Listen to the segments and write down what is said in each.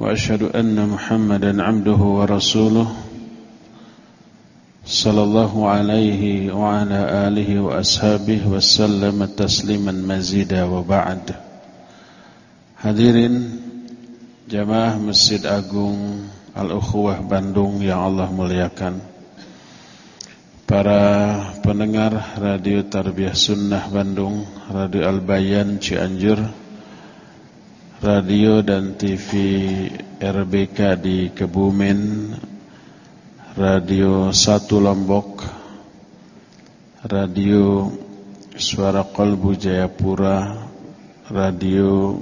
وأشهد أن محمدا عبده ورسوله صلى الله عليه وعلى آله وأصحابه وسلم تسليما مزيدا وبعد Hadirin Jamaah Masjid Agung Al-Ukhuwah Bandung yang Allah muliakan Para pendengar Radio Tarbiyah Sunnah Bandung Radio Al-Bayan Cianjur Radio dan TV RBK di Kebumen Radio Satu Lombok Radio Suara Kolbu Jayapura Radio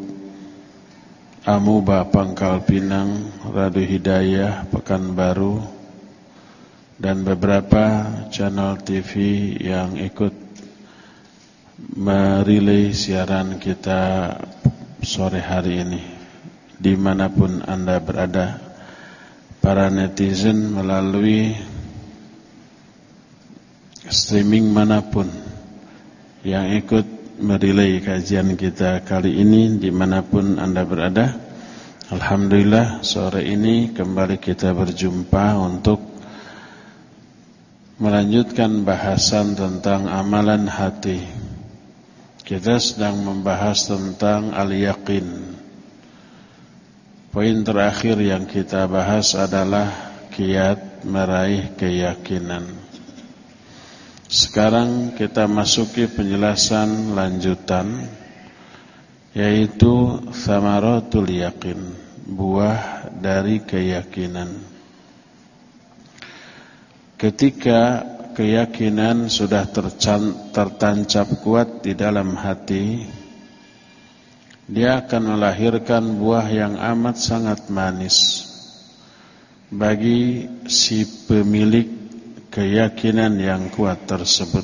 Amuba Pangkal Pinang Radio Hidayah Pekanbaru dan beberapa channel TV yang ikut merilai siaran kita sore hari ini di mana pun anda berada para netizen melalui streaming mana pun yang ikut merilai kajian kita kali ini di mana pun anda berada Alhamdulillah sore ini kembali kita berjumpa untuk melanjutkan bahasan tentang amalan hati kita sedang membahas tentang al-yaqin. Poin terakhir yang kita bahas adalah kiat meraih keyakinan. Sekarang kita masuki penjelasan lanjutan yaitu samaratul yakin, buah dari keyakinan. Ketika keyakinan sudah tertancap kuat di dalam hati Dia akan melahirkan buah yang amat sangat manis. Bagi si pemilik keyakinan yang kuat tersebut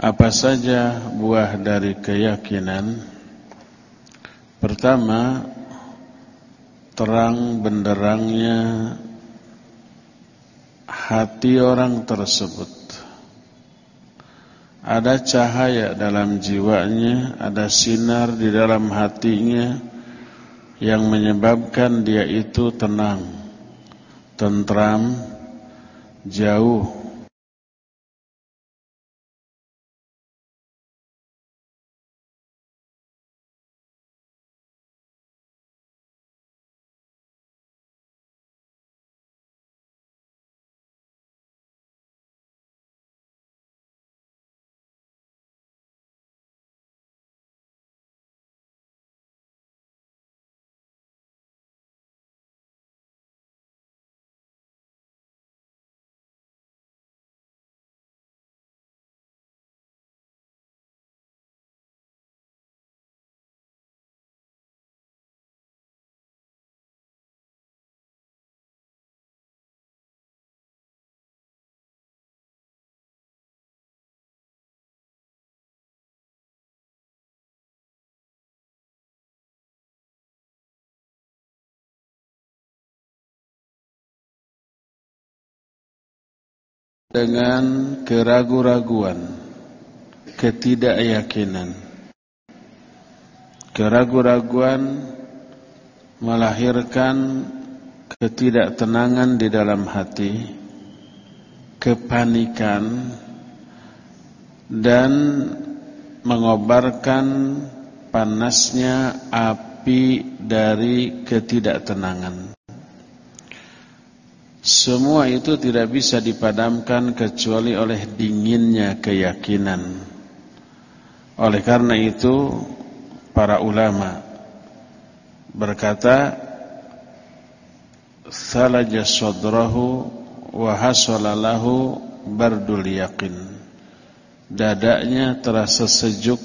Apa saja buah dari keyakinan? Pertama Terang benderangnya hati orang tersebut. Ada cahaya dalam jiwanya, ada sinar di dalam hatinya yang menyebabkan dia itu tenang, tentram, jauh dengan keraguan-raguan, ketidakyakinan. Keraguan-raguan melahirkan ketidaktenangan di dalam hati, kepanikan dan mengobarkan panasnya api dari ketidaktenangan. Semua itu tidak bisa dipadamkan kecuali oleh dinginnya keyakinan. Oleh karena itu para ulama berkata salaja sadrahu wa hasalalahu bardul yakin. Dadanya terasa sejuk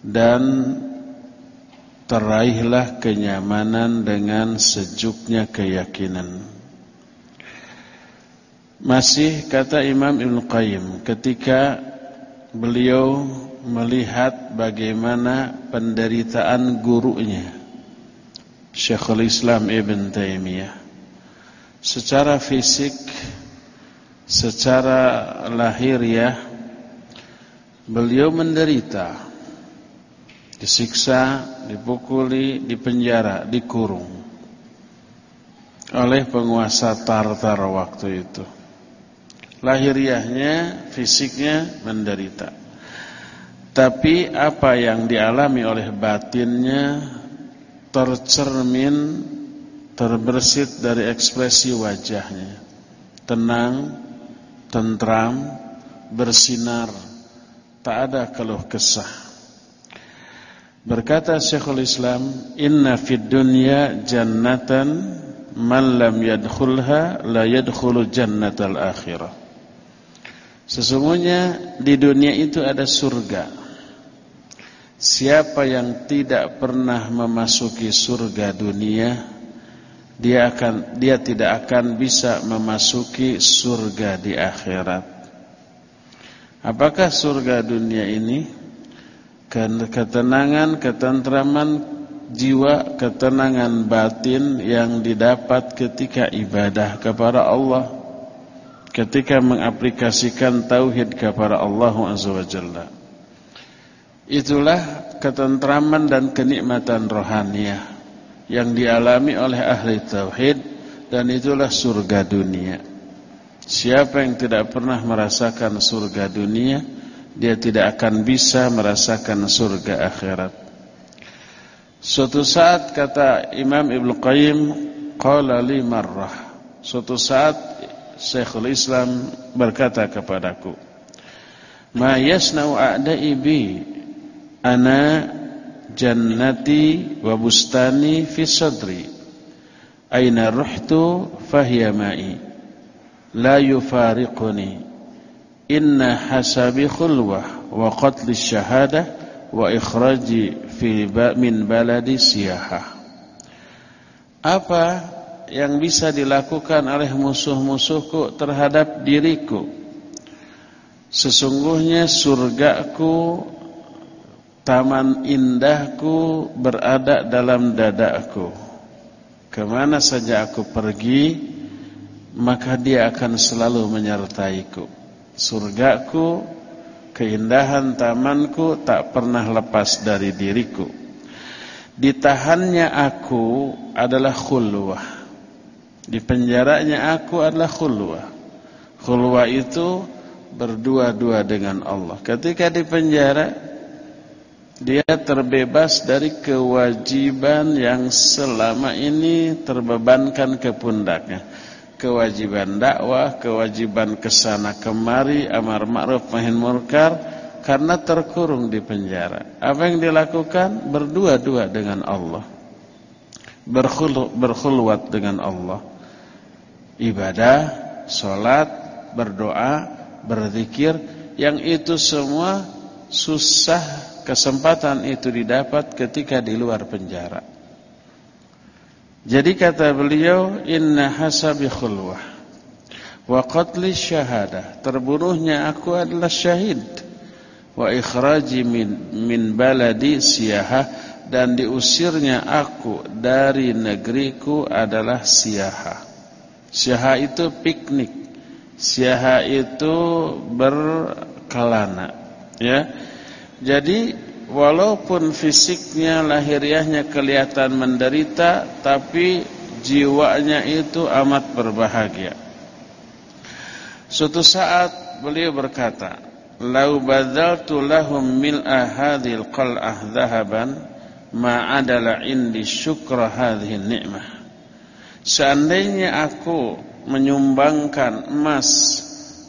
dan teraihlah kenyamanan dengan sejuknya keyakinan. Masih kata Imam Ibn Qayyim ketika beliau melihat bagaimana penderitaan gurunya Syekhul Islam Ibn Taimiyah secara fisik secara lahiriah beliau menderita disiksa, dipukuli, dipenjara, dikurung oleh penguasa Tartar waktu itu. Lahiriahnya, fisiknya menderita. Tapi apa yang dialami oleh batinnya tercermin, terbersit dari ekspresi wajahnya. Tenang, tentram, bersinar, tak ada keluh kesah. Berkata Syekhul Islam, "Inna fid dunya jannatan man lam yadkhulha la yadkhulu jannatal akhirah." Sesungguhnya di dunia itu ada surga. Siapa yang tidak pernah memasuki surga dunia, dia akan dia tidak akan bisa memasuki surga di akhirat. Apakah surga dunia ini? ketenangan, ketentraman jiwa, ketenangan batin yang didapat ketika ibadah kepada Allah, ketika mengaplikasikan tauhid kepada Allah Azza wa Jalla. Itulah ketentraman dan kenikmatan rohaniah yang dialami oleh ahli tauhid dan itulah surga dunia. Siapa yang tidak pernah merasakan surga dunia, dia tidak akan bisa merasakan surga akhirat. Suatu saat kata Imam Ibn Qayyim, qala li marrah. Suatu saat Syekhul Islam berkata kepadaku, "Ma yasna'u a'da'i bi ana jannati wa bustani fi sadri. Aina ruhtu fahiya ma'i. La yufariquni." inna hasabi khulwah wa qatli syahadah wa ikhraji fi min baladi siyahah apa yang bisa dilakukan oleh musuh-musuhku terhadap diriku sesungguhnya surgaku taman indahku berada dalam dadaku ke mana saja aku pergi maka dia akan selalu menyertaiku surgaku, keindahan tamanku tak pernah lepas dari diriku. Ditahannya aku adalah khulwah. Di penjaranya aku adalah khulwah. Khulwah itu berdua-dua dengan Allah. Ketika di penjara, dia terbebas dari kewajiban yang selama ini terbebankan ke pundaknya kewajiban dakwah, kewajiban ke sana kemari, amar ma'ruf nahi munkar karena terkurung di penjara. Apa yang dilakukan? Berdua-dua dengan Allah. Berkhul, berkhulwat dengan Allah. Ibadah, salat, berdoa, berzikir, yang itu semua susah kesempatan itu didapat ketika di luar penjara. Jadi kata beliau inna hasabi khulwah wa qatli syahadah terbunuhnya aku adalah syahid wa ikhraji min min baladi siyahah dan diusirnya aku dari negeriku adalah siyahah. Siyahah itu piknik. Siyahah itu berkelana, ya. Jadi walaupun fisiknya lahiriahnya kelihatan menderita tapi jiwanya itu amat berbahagia. Suatu saat beliau berkata, "Lau badzaltu lahum mil'a hadhil qal'ah dhahaban ma adala indi syukra hadhihi ni'mah." Seandainya aku menyumbangkan emas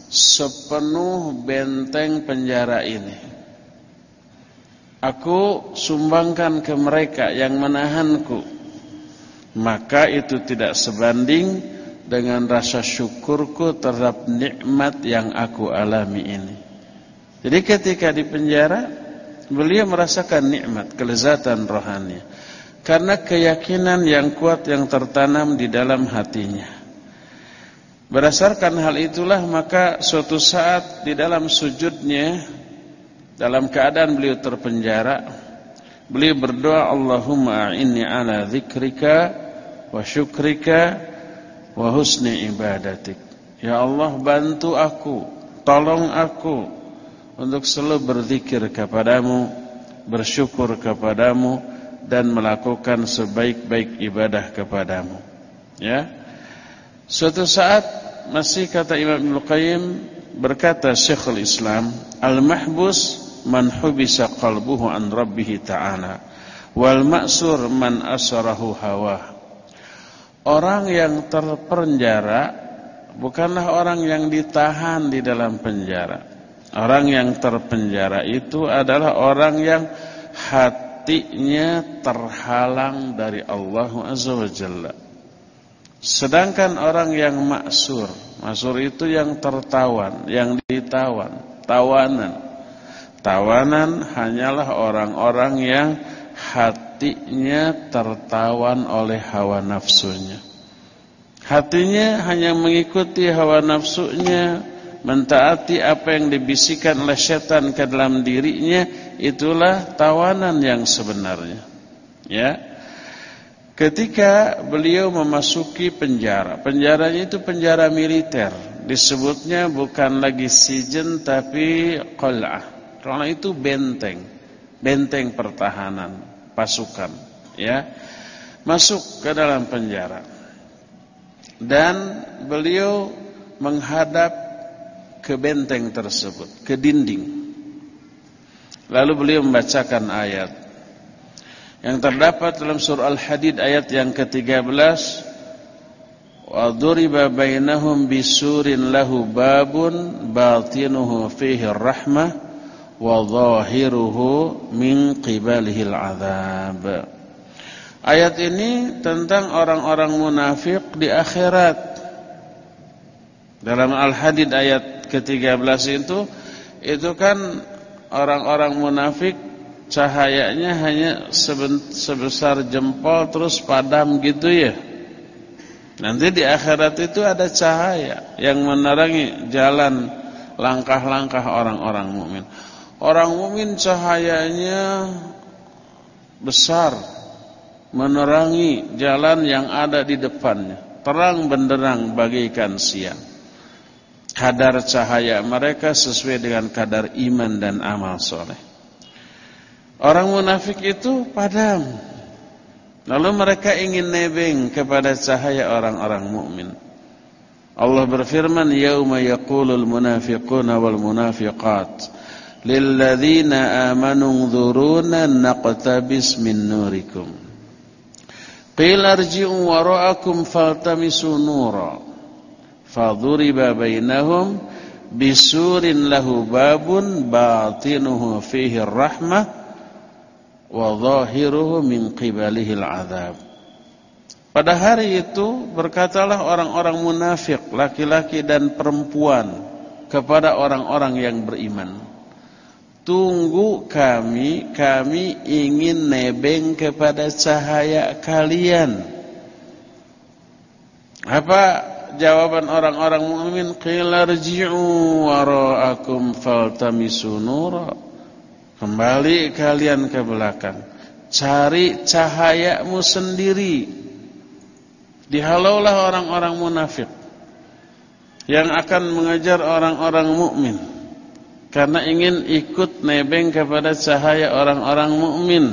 sepenuh benteng penjara ini Aku sumbangkan ke mereka yang menahanku Maka itu tidak sebanding dengan rasa syukurku terhadap nikmat yang aku alami ini. Jadi ketika di penjara Beliau merasakan nikmat, kelezatan rohani Karena keyakinan yang kuat yang tertanam di dalam hatinya Berdasarkan hal itulah maka suatu saat di dalam sujudnya dalam keadaan beliau terpenjara, beliau berdoa Allahumma inni ala zikrika wa syukrika wa husni ibadatik. Ya Allah bantu aku, tolong aku untuk selalu berzikir kepadamu, bersyukur kepadamu dan melakukan sebaik-baik ibadah kepadamu. Ya. Suatu saat masih kata Imam Ibnu Qayyim berkata Syekhul Islam, al-mahbus man hubisa qalbuhu an rabbih ta'ala wal ma'sur man asarahu hawa. Orang yang terpenjara bukanlah orang yang ditahan di dalam penjara. Orang yang terpenjara itu adalah orang yang hati hatinya terhalang dari Allah Azza wa Jalla. Sedangkan orang yang maksur, maksur itu yang tertawan, yang ditawan, tawanan. Tawanan hanyalah orang-orang yang hatinya tertawan oleh hawa nafsunya. Hatinya hanya mengikuti hawa nafsunya, mentaati apa yang dibisikkan oleh setan ke dalam dirinya itulah tawanan yang sebenarnya. Ya. Ketika beliau memasuki penjara penjaranya itu penjara militer disebutnya bukan lagi sijen tapi qal'ah qal'ah itu benteng benteng pertahanan pasukan ya. Masuk ke dalam penjara. Dan beliau menghadap ke benteng tersebut, ke dinding. Lalu beliau membacakan ayat yang terdapat dalam surah Al-Hadid ayat yang ke-13 wa duriba bainahum bisurin lahu babun batinuhu fihi rahmah wa zahiruhu min qibalihi al-'adzab. Ayat ini tentang orang-orang munafik di akhirat. Dalam Al-Hadid ayat ke-13 itu itu kan orang-orang munafik cahayanya hanya sebesar jempol terus padam gitu ya. Nanti di akhirat itu ada cahaya yang menerangi jalan langkah-langkah orang-orang mukmin. Orang mukmin cahayanya besar menerangi jalan yang ada di depannya, terang benderang bagaikan siang kadar cahaya mereka sesuai dengan kadar iman dan amal soleh. Orang munafik itu padam. Lalu mereka ingin nebeng kepada cahaya orang-orang mukmin. Allah berfirman, "Yauma yaqulul munafiquna wal munafiqat lilladzina amanu nzuruna naqtabis min nurikum." Qila irji'u wara'akum faltamisu nura. Fadhuriba bainahum bisurin lahu babun batinuhu fihi rahmah wa zahiruhu min qibalihi. Pada hari itu berkatalah orang-orang munafik laki-laki dan perempuan kepada orang-orang yang beriman. Tunggu kami, kami ingin nebeng kepada cahaya kalian. Apa jawaban orang-orang mukmin qila rji'u wara'akum faltamisu nura. Kembali kalian ke belakang. Cari cahayamu sendiri. Dihalaulah orang-orang munafik yang akan mengajar orang-orang mukmin karena ingin ikut nebeng kepada cahaya orang-orang mukmin.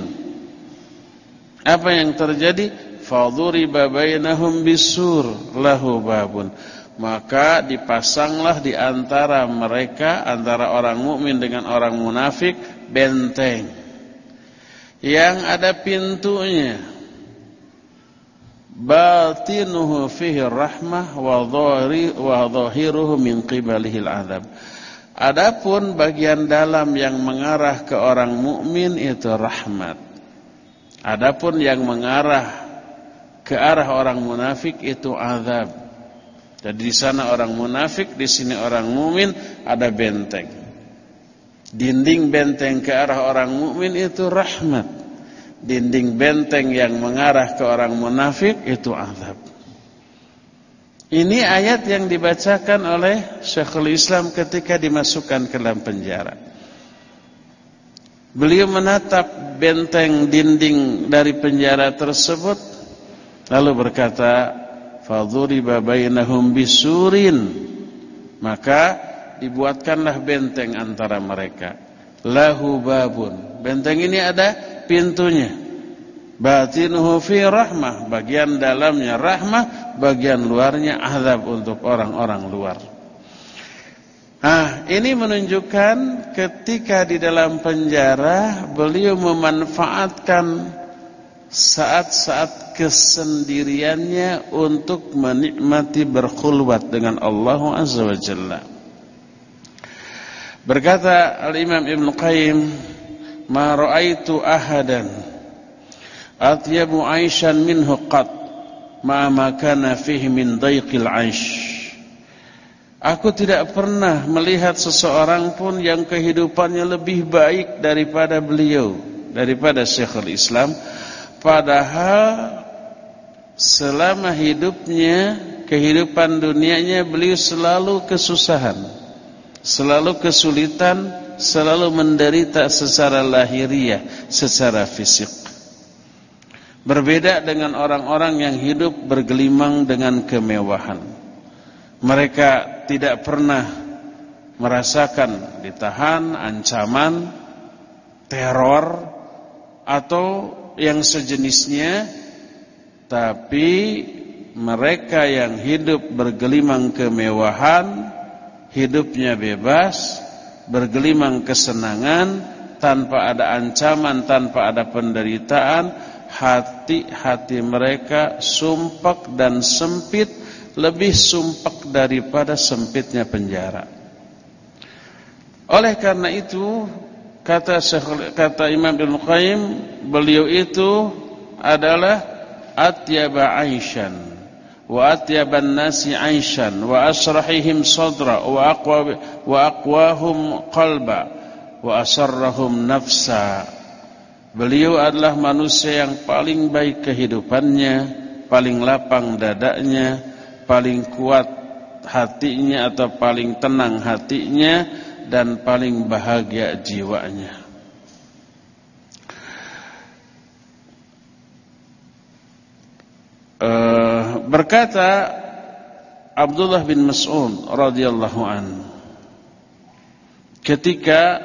Apa yang terjadi fadhuriba bainahum bisur lahu babun. Maka dipasanglah di antara mereka antara orang mukmin dengan orang munafik benteng. Yang ada pintunya. Batinuhu fihi rahmah wa dhahiruhu min qibalihi al-'adzab Adapun bagian dalam yang mengarah ke orang mukmin itu rahmat. Adapun yang mengarah ke arah orang munafik itu azab. Jadi di sana orang munafik, di sini orang mukmin ada benteng. Dinding benteng ke arah orang mukmin itu rahmat. Dinding benteng yang mengarah ke orang munafik itu azab. Ini ayat yang dibacakan oleh Syekhul Islam ketika dimasukkan ke dalam penjara. Beliau menatap benteng dinding dari penjara tersebut Lalu berkata, "Fadhuriba bainahum bisurin." Maka dibuatkanlah benteng antara mereka. lahu babun. Benteng ini ada pintunya. Batinuhu fi rahmah, bagian dalamnya rahmah, bagian luarnya azab untuk orang-orang luar. Nah, ini menunjukkan ketika di dalam penjara beliau memanfaatkan saat-saat kesendiriannya untuk menikmati berkhulwat dengan Allah Azza wa Jalla. Berkata Al-Imam Ibn Qayyim, "Ma ra'aitu ahadan atyabu 'aishan minhu qat ma ma kana fihi min dayqil 'aish." Aku tidak pernah melihat seseorang pun yang kehidupannya lebih baik daripada beliau, daripada Syekhul Islam. Padahal selama hidupnya, kehidupan dunianya beliau selalu kesusahan, selalu kesulitan, selalu menderita secara lahiriah, secara fisik. Berbeda dengan orang-orang yang hidup bergelimang dengan kemewahan. Mereka tidak pernah merasakan ditahan, ancaman, teror atau yang sejenisnya tapi mereka yang hidup bergelimang kemewahan hidupnya bebas bergelimang kesenangan tanpa ada ancaman tanpa ada penderitaan hati-hati mereka sumpek dan sempit lebih sumpek daripada sempitnya penjara. Oleh karena itu kata kata Imam Ibnu Qayyim beliau itu adalah atyaba aishan wa atyaban nasi aishan wa asrahihim sadra wa aqwa wa aqwahum qalba wa asarrahum nafsa Beliau adalah manusia yang paling baik kehidupannya, paling lapang dadanya, paling kuat hatinya atau paling tenang hatinya dan paling bahagia jiwanya. Uh, berkata Abdullah bin Mas'ud radhiyallahu an ketika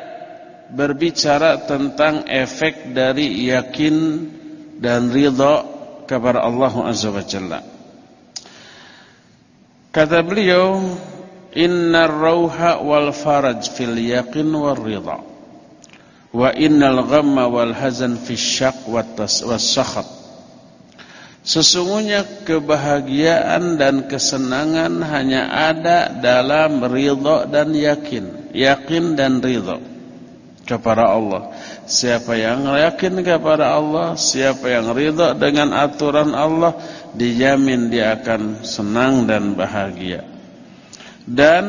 berbicara tentang efek dari yakin dan ridha kepada Allah Azza wa Jalla. Kata beliau, "Innar rauha wal faraj fil yaqin war ridha. Wa innal ghamma wal hazan fis syaq was sakhat." Sesungguhnya kebahagiaan dan kesenangan hanya ada dalam ridha dan yakin, yakin dan ridha kepada Allah. Siapa yang yakin kepada Allah, siapa yang ridha dengan aturan Allah, dijamin dia akan senang dan bahagia. Dan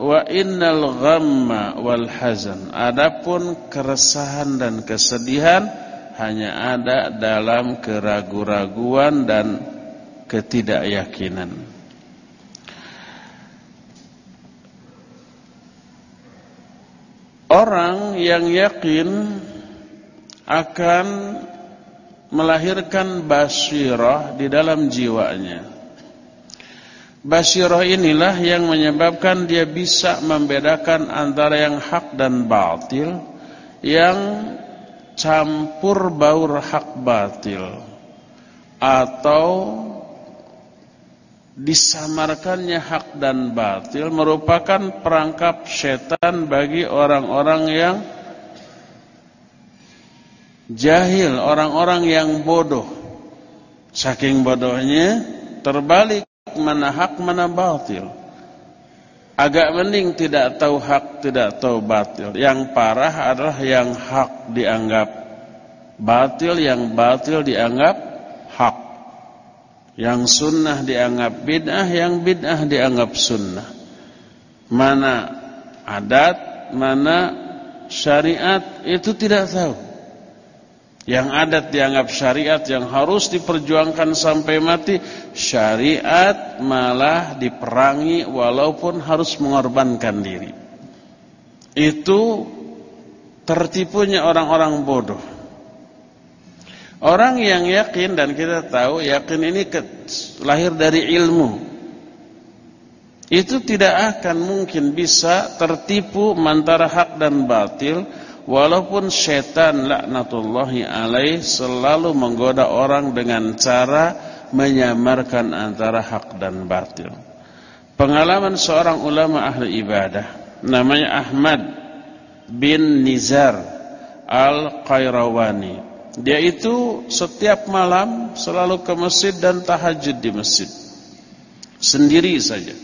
wa innal ghamma wal hazan, adapun keresahan dan kesedihan hanya ada dalam keraguan-raguan dan ketidakyakinan. Orang yang yakin akan melahirkan basirah di dalam jiwanya. Basirah inilah yang menyebabkan dia bisa membedakan antara yang hak dan batil, yang campur baur hak batil, atau disamarkannya hak dan batil merupakan perangkap setan bagi orang-orang yang jahil, orang-orang yang bodoh. Saking bodohnya terbalik mana hak mana batil. Agak mending tidak tahu hak, tidak tahu batil. Yang parah adalah yang hak dianggap batil, yang batil dianggap hak. Yang sunnah dianggap bid'ah, yang bid'ah dianggap sunnah. Mana adat, mana syariat itu tidak tahu. Yang adat dianggap syariat yang harus diperjuangkan sampai mati, syariat malah diperangi walaupun harus mengorbankan diri. Itu tertipunya orang-orang bodoh. Orang yang yakin dan kita tahu yakin ini lahir dari ilmu. Itu tidak akan mungkin bisa tertipu antara hak dan batil Walaupun setan laknatullahi alaih selalu menggoda orang dengan cara menyamarkan antara hak dan batil. Pengalaman seorang ulama ahli ibadah namanya Ahmad bin Nizar Al-Qayrawani. Dia itu setiap malam selalu ke masjid dan tahajud di masjid. Sendiri saja.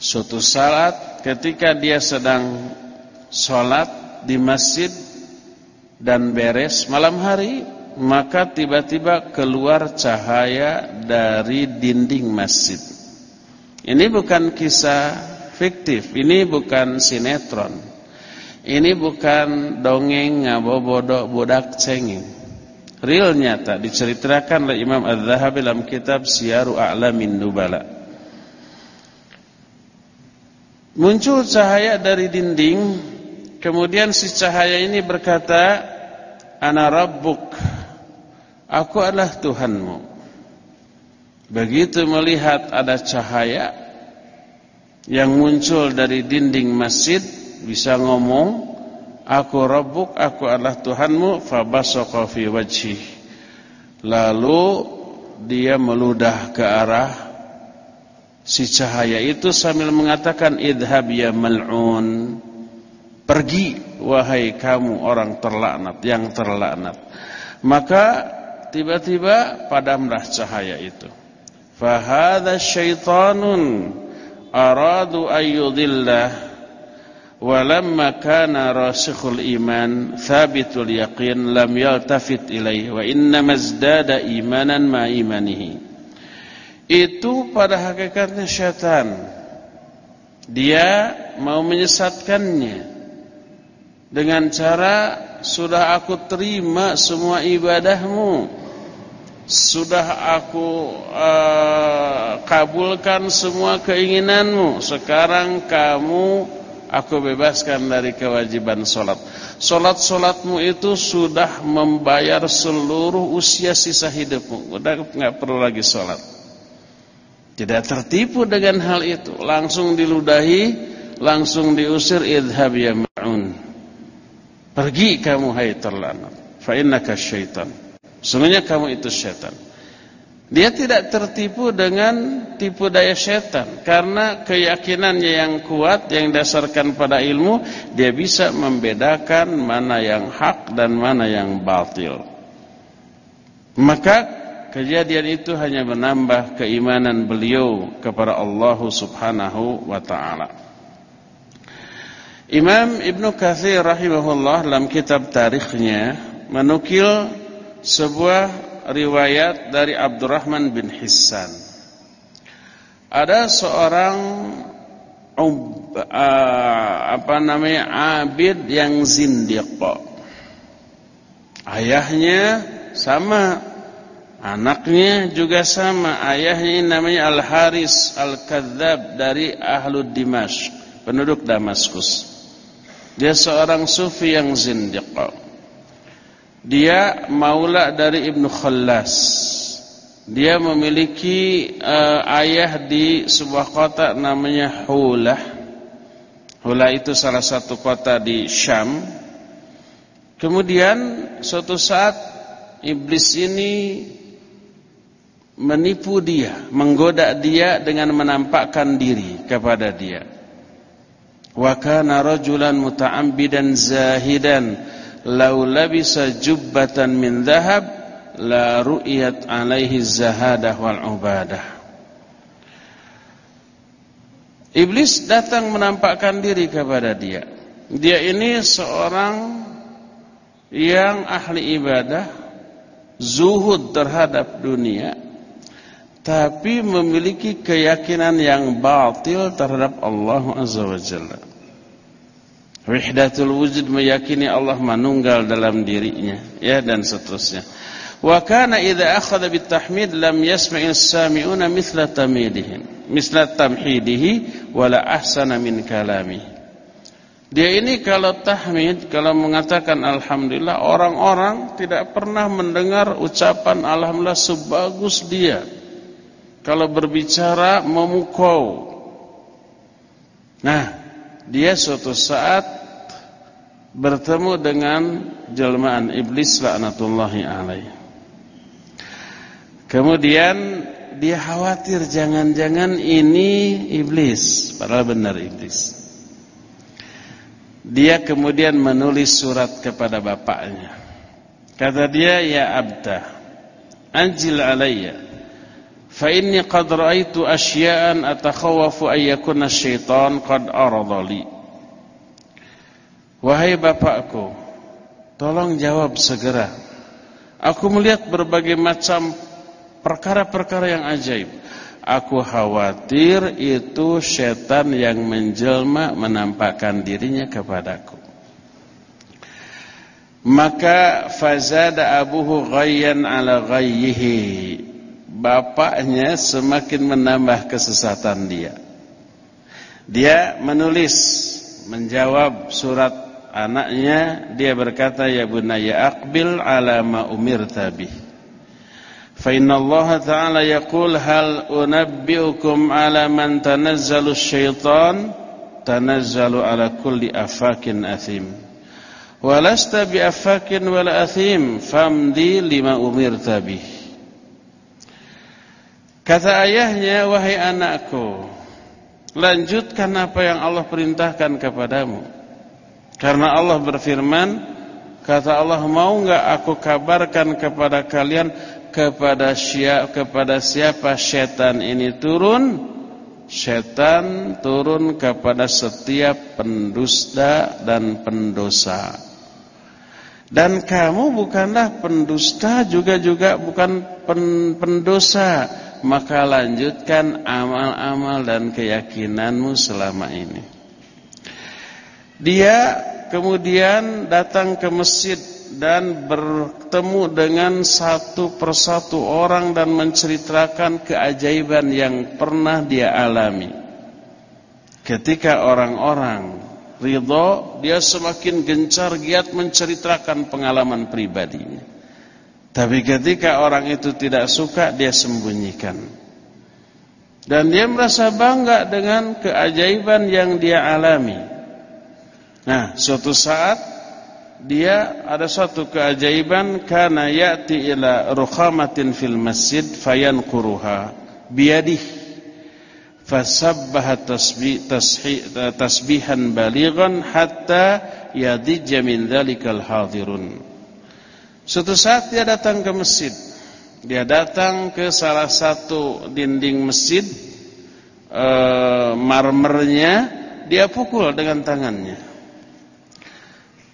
Suatu saat ketika dia sedang sholat di masjid dan beres malam hari maka tiba-tiba keluar cahaya dari dinding masjid. Ini bukan kisah fiktif, ini bukan sinetron. Ini bukan dongeng ngabobodo bodak cengeng. Real nyata diceritakan oleh Imam Az-Zahabi dalam kitab Syiaru A'lamin Nubala. Muncul cahaya dari dinding Kemudian si cahaya ini berkata, Ana Rabbuk, aku adalah Tuhanmu. Begitu melihat ada cahaya yang muncul dari dinding masjid, bisa ngomong, Aku Rabbuk, aku adalah Tuhanmu, fabasaqa fi. Lalu dia meludah ke arah si cahaya itu sambil mengatakan idhab ya mal'un Pergi wahai kamu orang terlaknat yang terlaknat. Maka tiba-tiba padamlah cahaya itu. Fahadha syaitanun aradu ayyudillah Walamma kana rasikhul iman thabitul yaqin lam yaltafit ilaih wa inna mazdada imanan ma imanihi. Itu pada hakikatnya syaitan. Dia mau menyesatkannya dengan cara sudah aku terima semua ibadahmu. Sudah aku uh, kabulkan semua keinginanmu. Sekarang kamu aku bebaskan dari kewajiban solat solat-solatmu itu sudah membayar seluruh usia sisa hidupmu. Udah nggak perlu lagi solat tidak tertipu dengan hal itu. Langsung diludahi langsung diusir idhab ya ma'un Pergi kamu hai terlanat. Fa innaka syaitan. Sungguhnya kamu itu syaitan. Dia tidak tertipu dengan tipu daya syaitan karena keyakinannya yang kuat yang dasarkan pada ilmu dia bisa membedakan mana yang hak dan mana yang batil. Maka kejadian itu hanya menambah keimanan beliau kepada Allah Subhanahu wa taala. Imam Ibn Kathir rahimahullah dalam kitab tarikhnya menukil sebuah riwayat dari Abdurrahman bin Hissan. Ada seorang uh, apa namanya abid yang zindiq. Ayahnya sama, anaknya juga sama. Ayahnya namanya Al Haris Al Kadzab dari Ahlud Dimashq, penduduk Damaskus. Dia seorang sufi yang zindiq. Dia maula dari Ibnu Khallas. Dia memiliki uh, ayah di sebuah kota namanya Hulah. Hulah itu salah satu kota di Syam. Kemudian suatu saat iblis ini menipu dia, menggoda dia dengan menampakkan diri kepada dia. Wa kana rajulan muta'ambidan zahidan law labisa jubbatan min dhahab la ru'yat alaihi zahadah wal ubadah. Iblis datang menampakkan diri kepada dia. Dia ini seorang yang ahli ibadah, zuhud terhadap dunia, tapi memiliki keyakinan yang batil terhadap Allah Azza wa Jalla. Wahdatul wujud meyakini Allah manunggal dalam dirinya, ya dan seterusnya. Wa kana idza akhadha bitahmid lam yasma'is sami'una mithla tamidihim, mithla tamhidihi wala ahsana min kalami. Dia ini kalau tahmid, kalau mengatakan alhamdulillah, orang-orang tidak pernah mendengar ucapan alhamdulillah sebagus dia kalau berbicara memukau. Nah, dia suatu saat bertemu dengan jelmaan iblis laknatullahi alaih. Kemudian dia khawatir jangan-jangan ini iblis, padahal benar iblis. Dia kemudian menulis surat kepada bapaknya. Kata dia, "Ya abda, anjil alayya. Fa inni qad ra'aitu asya'an atakhawafu an yakuna syaitan qad arada Wahai bapakku, tolong jawab segera. Aku melihat berbagai macam perkara-perkara yang ajaib. Aku khawatir itu setan yang menjelma menampakkan dirinya kepadaku. Maka fazada abuhu ghayyan ala ghayyihi. Bapaknya semakin menambah kesesatan dia. Dia menulis menjawab surat anaknya dia berkata ya bunayya aqbil ala ma umirta bih. Fa innallaha ta'ala yaqul hal unabbiukum ala man tanazzalu syaitan? Tanazzalu ala kulli afakin athim. Walasta bi afakin wala athim famdi lima umirta bih. Kata ayahnya wahai anakku lanjutkan apa yang Allah perintahkan kepadamu. Karena Allah berfirman, kata Allah, mau enggak aku kabarkan kepada kalian kepada siapa, kepada siapa setan ini turun? Setan turun kepada setiap pendusta dan pendosa. Dan kamu bukanlah pendusta juga juga bukan pen, pendosa. Maka lanjutkan amal-amal dan keyakinanmu selama ini. Dia kemudian datang ke masjid dan bertemu dengan satu persatu orang dan menceritakan keajaiban yang pernah dia alami. Ketika orang-orang ridho, dia semakin gencar giat menceritakan pengalaman pribadinya. Tapi ketika orang itu tidak suka, dia sembunyikan. Dan dia merasa bangga dengan keajaiban yang dia alami. Nah, suatu saat dia ada suatu keajaiban karena ya'ti ila rukhamatin fil masjid fayanquruha biyadih. Fasabbaha tasbih tasbihan balighan hatta yadijja min dzalikal hadirun. Suatu saat dia datang ke masjid. Dia datang ke salah satu dinding masjid e, marmernya. Dia pukul dengan tangannya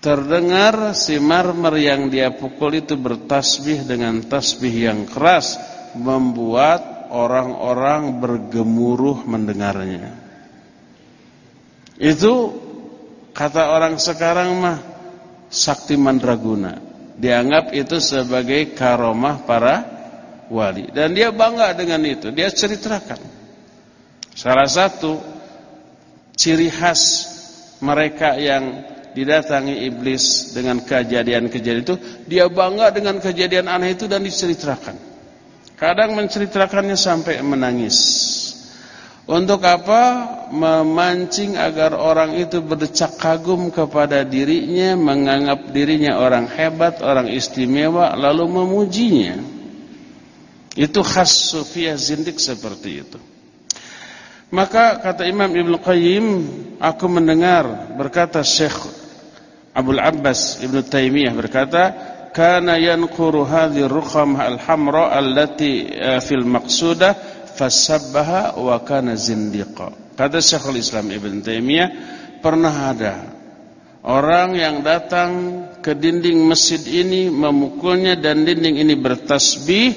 Terdengar si marmer yang dia pukul itu bertasbih dengan tasbih yang keras Membuat orang-orang bergemuruh mendengarnya. Itu kata orang sekarang mah Sakti mandraguna. Dianggap itu sebagai karomah para wali. Dan dia bangga dengan itu. Dia ceritakan. Salah satu ciri khas mereka yang didatangi iblis dengan kejadian-kejadian itu, dia bangga dengan kejadian aneh itu dan diceritakan. Kadang menceritakannya sampai menangis. Untuk apa? Memancing agar orang itu berdecak kagum kepada dirinya, menganggap dirinya orang hebat, orang istimewa, lalu memujinya. Itu khas Sufiyah Zindik seperti itu. Maka kata Imam Ibn Qayyim, aku mendengar berkata Syekh Abdul Abbas Ibn Taymiyah berkata, "Kana yanquru ar-rukhamah al-hamra allati eh, fil maqsudah fasabbaha wa kana zindiqa." Kata Syekhul Islam Ibn Taymiyah, pernah ada orang yang datang ke dinding masjid ini memukulnya dan dinding ini bertasbih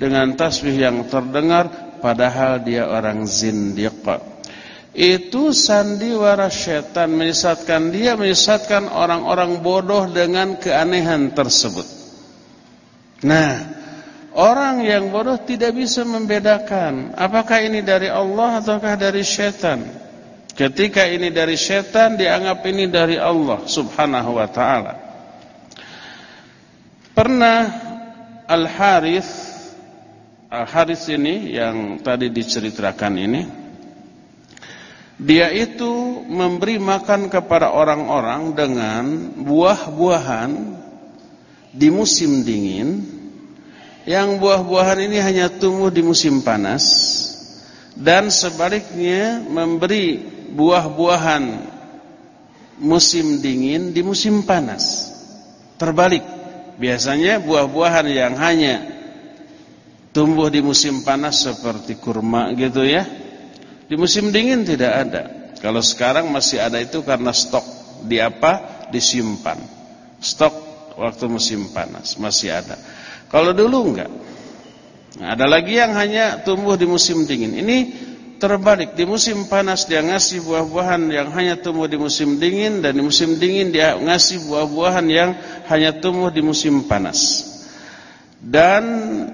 dengan tasbih yang terdengar padahal dia orang zindiqa itu sandiwara setan menyesatkan dia menyesatkan orang-orang bodoh dengan keanehan tersebut. Nah, orang yang bodoh tidak bisa membedakan apakah ini dari Allah ataukah dari setan. Ketika ini dari setan dianggap ini dari Allah Subhanahu wa taala. Pernah Al Harith Al Harith ini yang tadi diceritakan ini Dia itu memberi makan kepada orang-orang dengan buah-buahan di musim dingin yang buah-buahan ini hanya tumbuh di musim panas dan sebaliknya memberi buah-buahan musim dingin di musim panas. Terbalik. Biasanya buah-buahan yang hanya tumbuh di musim panas seperti kurma gitu ya. Di musim dingin tidak ada. Kalau sekarang masih ada itu karena stok di apa? Disimpan. Stok waktu musim panas masih ada. Kalau dulu enggak. Nah, ada lagi yang hanya tumbuh di musim dingin. Ini terbalik. Di musim panas dia ngasih buah-buahan yang hanya tumbuh di musim dingin dan di musim dingin dia ngasih buah-buahan yang hanya tumbuh di musim panas. Dan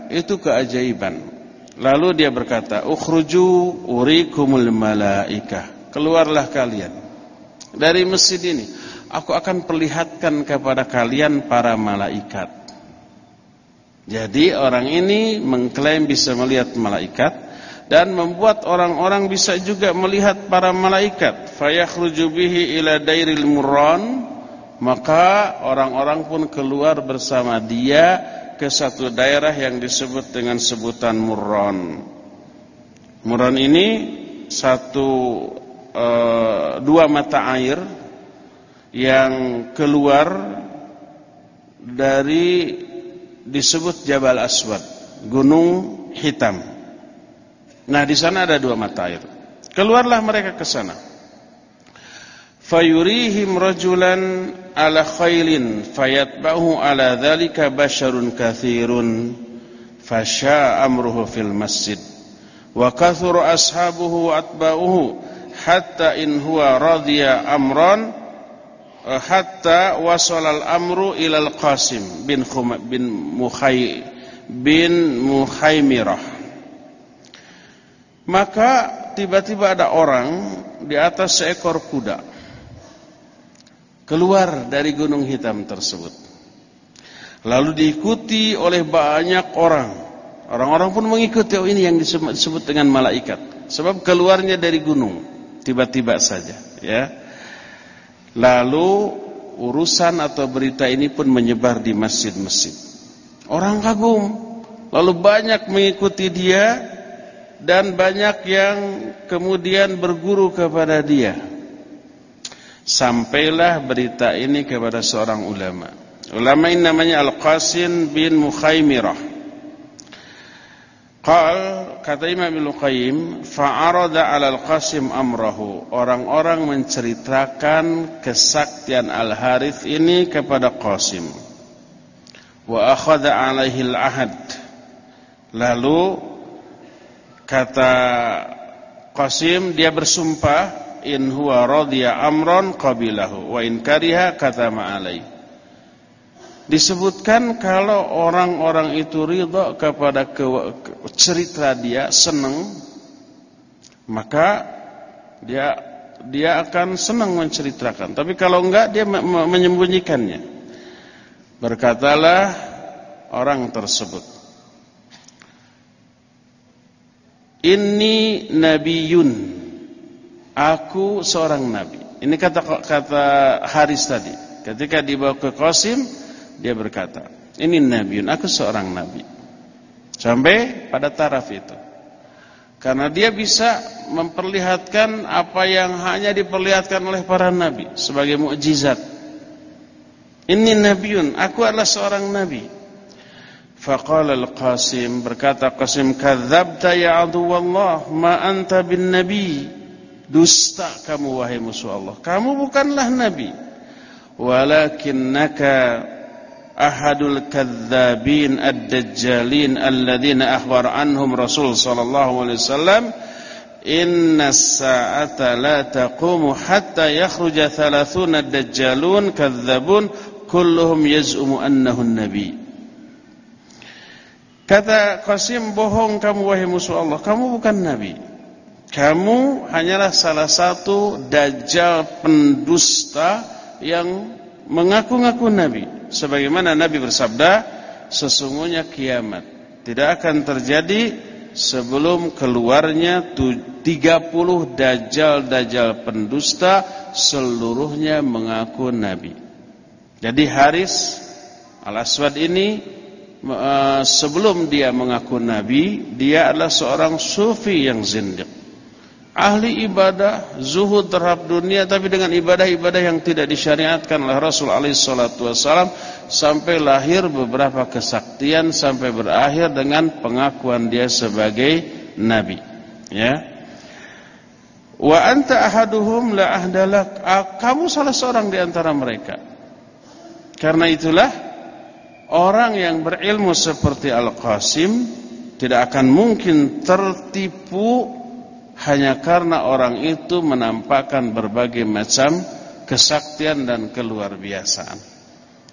itu keajaiban. Lalu dia berkata, "Ukhruju urikumul malaikah." Keluarlah kalian dari masjid ini. Aku akan perlihatkan kepada kalian para malaikat. Jadi orang ini mengklaim bisa melihat malaikat dan membuat orang-orang bisa juga melihat para malaikat. Fayakhruju bihi ila dairil murran, maka orang-orang pun keluar bersama dia ke satu daerah yang disebut dengan sebutan Murran. Murran ini satu e, dua mata air yang keluar dari disebut Jabal Aswad, gunung hitam. Nah, di sana ada dua mata air. Keluarlah mereka ke sana. Fayurihim rajulan ala khailin fayatba'uhu ala dhalika basharun kathirun. Fasya amruhu fil masjid. Wa kathuru ashabuhu wa atba'uhu hatta in huwa radhiya amran Eh, hatta wasalal amru ilal Qasim bin Khum bin Mukhay bin Muhaimirah. Maka tiba-tiba ada orang di atas seekor kuda keluar dari gunung hitam tersebut. Lalu diikuti oleh banyak orang. Orang-orang pun mengikuti oh ini yang disebut dengan malaikat. Sebab keluarnya dari gunung tiba-tiba saja, ya. Lalu urusan atau berita ini pun menyebar di masjid-masjid. Orang kagum, lalu banyak mengikuti dia dan banyak yang kemudian berguru kepada dia. Sampailah berita ini kepada seorang ulama. Ulama ini namanya Al-Qasim bin Mukhaimirah. Qal kata Imam Ibnu Qayyim fa'arada 'ala al-Qasim amrahu. Orang-orang menceritakan kesaktian Al-Harith ini kepada Qasim. Wa akhadha 'alaihi al-ahad. Lalu kata Qasim dia bersumpah in huwa radiya amran qabilahu wa in kariha katama alaihi Disebutkan kalau orang-orang itu ridha kepada ke, cerita dia, senang, maka dia dia akan senang menceritakan. Tapi kalau enggak dia menyembunyikannya. Berkatalah orang tersebut. Ini nabiyun. Aku seorang nabi. Ini kata kata Haris tadi. Ketika dibawa ke Qasim, dia berkata, ini nabiun, aku seorang nabi. Sampai pada taraf itu. Karena dia bisa memperlihatkan apa yang hanya diperlihatkan oleh para nabi sebagai mukjizat. Ini nabiun, aku adalah seorang nabi. Faqala al-Qasim berkata Qasim kadzabta ya aduwallah ma anta bin nabi. Dusta kamu wahai musuh Allah. Kamu bukanlah nabi. Walakinnaka ahadul kadzabin ad-dajjalin alladzina akhbar anhum Rasul sallallahu alaihi wasallam inna as-sa'ata la taqumu hatta yakhruja thalathuna ad-dajjalun kadzabun kulluhum yaz'umu annahu an-nabi Kata Qasim bohong kamu wahai musuh Allah kamu bukan nabi kamu hanyalah salah satu dajjal pendusta yang mengaku-ngaku nabi sebagaimana Nabi bersabda sesungguhnya kiamat tidak akan terjadi sebelum keluarnya 30 dajjal-dajjal pendusta seluruhnya mengaku nabi. Jadi Haris Al-Aswad ini eh, sebelum dia mengaku nabi, dia adalah seorang sufi yang zindiq. Ahli ibadah, zuhud terhadap dunia tapi dengan ibadah-ibadah yang tidak disyariatkan oleh Rasul alaihi salatu wasallam sampai lahir beberapa kesaktian sampai berakhir dengan pengakuan dia sebagai nabi. Ya. Wa anta ahaduhum la ahdalak. Kamu salah seorang di antara mereka. Karena itulah orang yang berilmu seperti Al-Qasim tidak akan mungkin tertipu hanya karena orang itu menampakkan berbagai macam kesaktian dan keluar biasaan.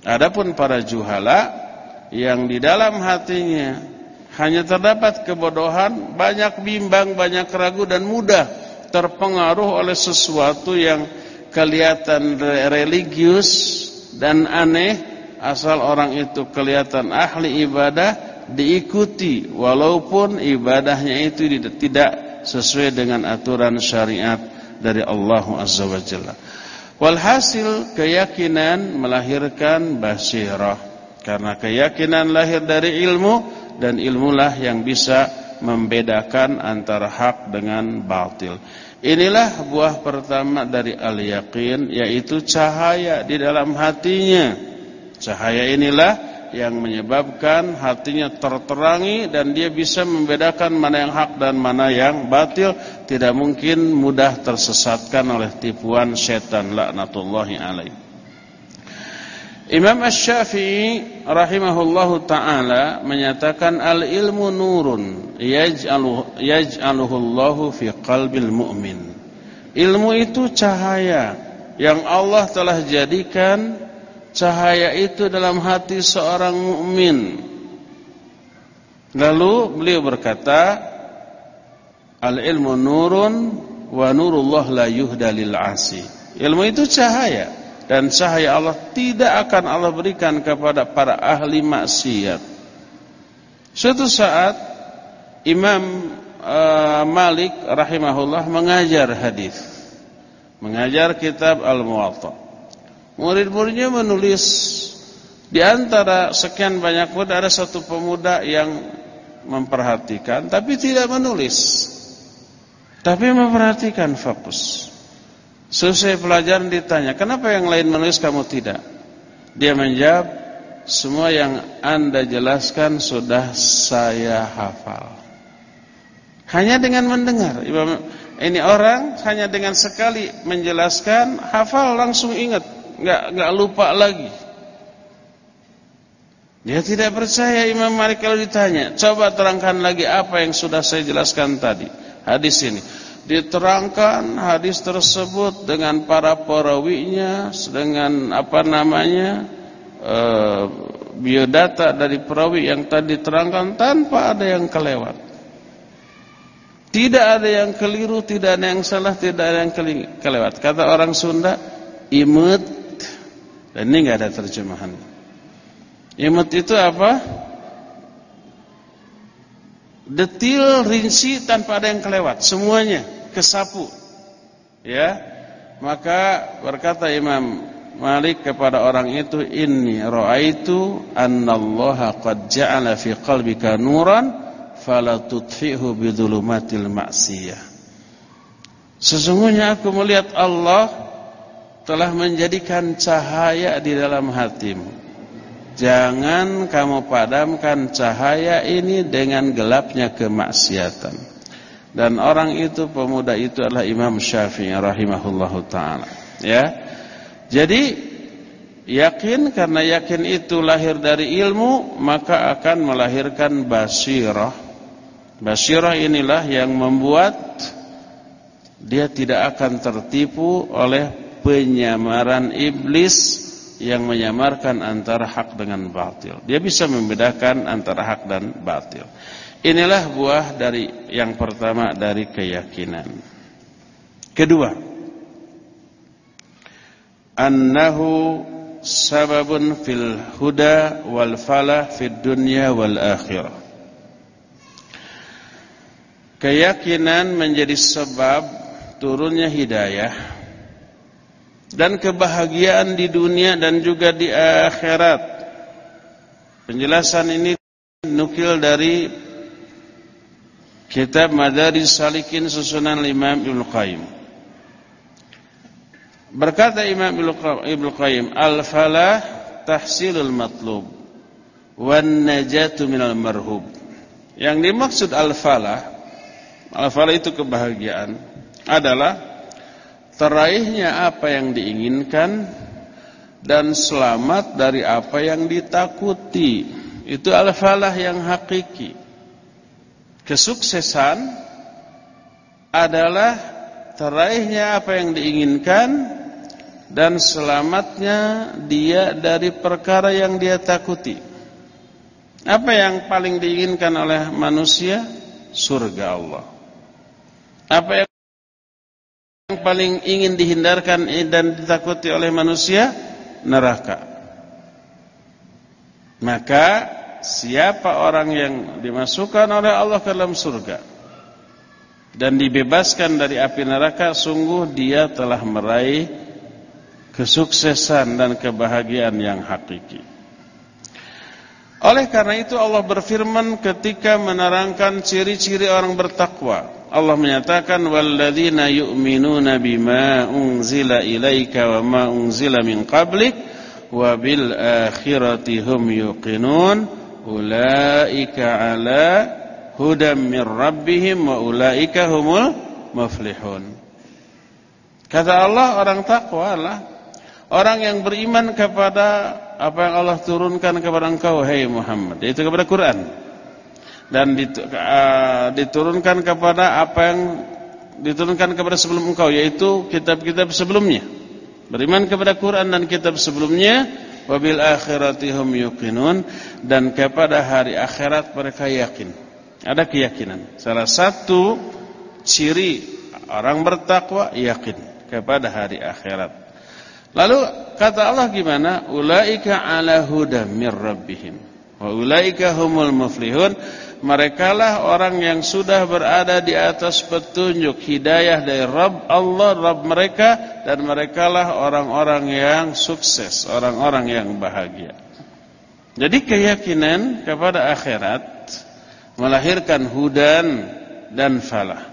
Adapun para juhala yang di dalam hatinya hanya terdapat kebodohan, banyak bimbang, banyak ragu dan mudah terpengaruh oleh sesuatu yang kelihatan religius dan aneh asal orang itu kelihatan ahli ibadah diikuti walaupun ibadahnya itu tidak sesuai dengan aturan syariat dari Allah Azza wa Jalla. Walhasil keyakinan melahirkan basirah karena keyakinan lahir dari ilmu dan ilmulah yang bisa membedakan antara hak dengan batil. Inilah buah pertama dari al-yaqin yaitu cahaya di dalam hatinya. Cahaya inilah yang menyebabkan hatinya terterangi dan dia bisa membedakan mana yang hak dan mana yang batil. Tidak mungkin mudah tersesatkan oleh tipuan setan laknatullahi alaih. Imam Asy-Syafi'i rahimahullahu taala menyatakan al-ilmu nurun yaj'aluhu yaj'aluhu fi qalbil mu'min. Ilmu itu cahaya yang Allah telah jadikan cahaya itu dalam hati seorang mukmin. Lalu beliau berkata, Al-ilmu nurun wa nurullah la yuhda asi. Ilmu itu cahaya dan cahaya Allah tidak akan Allah berikan kepada para ahli maksiat. Suatu saat Imam uh, Malik rahimahullah mengajar hadis. Mengajar kitab Al-Muwatta. Murid-muridnya menulis di antara sekian banyak murid ada satu pemuda yang memperhatikan tapi tidak menulis. Tapi memperhatikan fokus. Selesai pelajaran ditanya, "Kenapa yang lain menulis kamu tidak?" Dia menjawab, "Semua yang Anda jelaskan sudah saya hafal." Hanya dengan mendengar. Ini orang hanya dengan sekali menjelaskan, hafal langsung ingat nggak nggak lupa lagi. Dia tidak percaya Imam Malik kalau ditanya, coba terangkan lagi apa yang sudah saya jelaskan tadi. Hadis ini diterangkan hadis tersebut dengan para perawinya, dengan apa namanya e, biodata dari perawi yang tadi diterangkan tanpa ada yang kelewat. Tidak ada yang keliru, tidak ada yang salah, tidak ada yang kelewat. Kata orang Sunda, imut dan ini nggak ada terjemahan. Imut itu apa? Detil, rinci tanpa ada yang kelewat, semuanya kesapu. Ya. Maka berkata Imam Malik kepada orang itu, "Inni ra'aitu annallaha qad ja'ala fi qalbika nuran fala tudfihu bidzulumatil ma'siyah." Sesungguhnya aku melihat Allah telah menjadikan cahaya di dalam hatimu. Jangan kamu padamkan cahaya ini dengan gelapnya kemaksiatan. Dan orang itu pemuda itu adalah Imam Syafi'i rahimahullahu taala. Ya. Jadi yakin karena yakin itu lahir dari ilmu maka akan melahirkan basirah. Basirah inilah yang membuat dia tidak akan tertipu oleh penyamaran iblis yang menyamarkan antara hak dengan batil. Dia bisa membedakan antara hak dan batil. Inilah buah dari yang pertama dari keyakinan. Kedua, annahu sababun fil huda wal falah fid dunya wal akhirah. keyakinan menjadi sebab turunnya hidayah dan kebahagiaan di dunia dan juga di akhirat. Penjelasan ini nukil dari kitab Madaris Salikin susunan Imam Ibnu Qayyim. Berkata Imam Ibnu Qayyim, "Al-falah tahsilul matlub wan najatu minal marhub." Yang dimaksud al-falah, al-falah itu kebahagiaan adalah teraihnya apa yang diinginkan dan selamat dari apa yang ditakuti. Itu al-falah yang hakiki. Kesuksesan adalah teraihnya apa yang diinginkan dan selamatnya dia dari perkara yang dia takuti. Apa yang paling diinginkan oleh manusia? Surga Allah. Apa yang paling ingin dihindarkan dan ditakuti oleh manusia neraka. Maka siapa orang yang dimasukkan oleh Allah ke dalam surga dan dibebaskan dari api neraka sungguh dia telah meraih kesuksesan dan kebahagiaan yang hakiki. Oleh karena itu Allah berfirman ketika menerangkan ciri-ciri orang bertakwa. Allah menyatakan walladzina yu'minuna bima unzila ilaika wa ma unzila min qablik wa bil akhirati hum yuqinun ulaika ala hudam min rabbihim wa ulaika humul muflihun. Kata Allah orang takwa lah. Orang yang beriman kepada apa yang Allah turunkan kepada engkau hai Muhammad yaitu kepada Quran dan uh, diturunkan kepada apa yang diturunkan kepada sebelum engkau yaitu kitab-kitab sebelumnya. Beriman kepada Quran dan kitab sebelumnya wabil akhirati hum yuqinun dan kepada hari akhirat mereka yakin. Ada keyakinan. Salah satu ciri orang bertakwa yakin kepada hari akhirat. Lalu kata Allah gimana? Ulaika ala huda mir rabbihim wa ulaika humul muflihun merekalah orang yang sudah berada di atas petunjuk hidayah dari Rabb Allah, Rabb mereka dan merekalah orang-orang yang sukses, orang-orang yang bahagia. Jadi keyakinan kepada akhirat melahirkan hudan dan falah.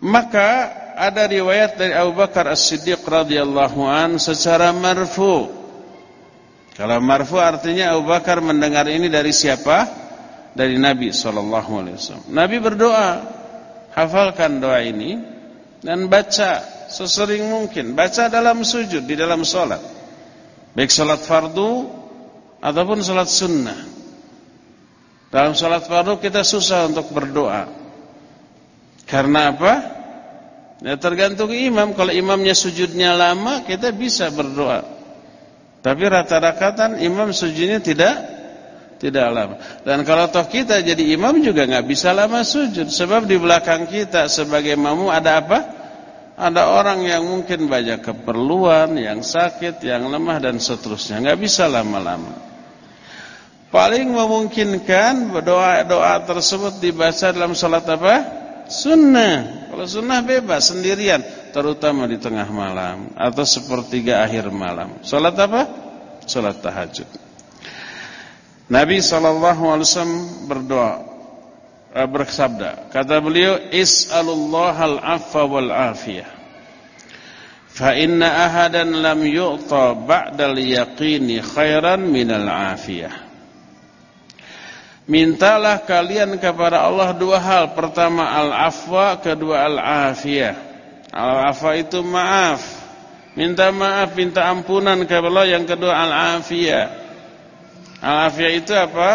Maka ada riwayat dari Abu Bakar As-Siddiq radhiyallahu an secara marfu' Kalau marfu artinya Abu Bakar mendengar ini dari siapa? Dari Nabi sallallahu alaihi wasallam. Nabi berdoa, hafalkan doa ini dan baca sesering mungkin, baca dalam sujud di dalam salat. Baik salat fardu ataupun salat sunnah. Dalam salat fardu kita susah untuk berdoa. Karena apa? Ya tergantung imam. Kalau imamnya sujudnya lama, kita bisa berdoa. Tapi rata-rata imam sujudnya tidak tidak lama. Dan kalau toh kita jadi imam juga nggak bisa lama sujud sebab di belakang kita sebagai mamu ada apa? Ada orang yang mungkin banyak keperluan, yang sakit, yang lemah dan seterusnya. nggak bisa lama-lama. Paling memungkinkan doa-doa tersebut dibaca dalam salat apa? Sunnah. Kalau sunnah bebas sendirian terutama di tengah malam atau sepertiga akhir malam. Salat apa? Salat tahajud. Nabi SAW berdoa eh, bersabda, kata beliau, "Is'alullahal afwa wal afiyah." Fa inna ahadan lam yu'ta ba'dal yaqini khairan minal afiyah. Mintalah kalian kepada Allah dua hal. Pertama al-afwa, kedua al-afiyah. Al-afa itu maaf. Minta maaf, minta ampunan kepada Allah. Yang kedua al-afiyah. Al-afiyah itu apa?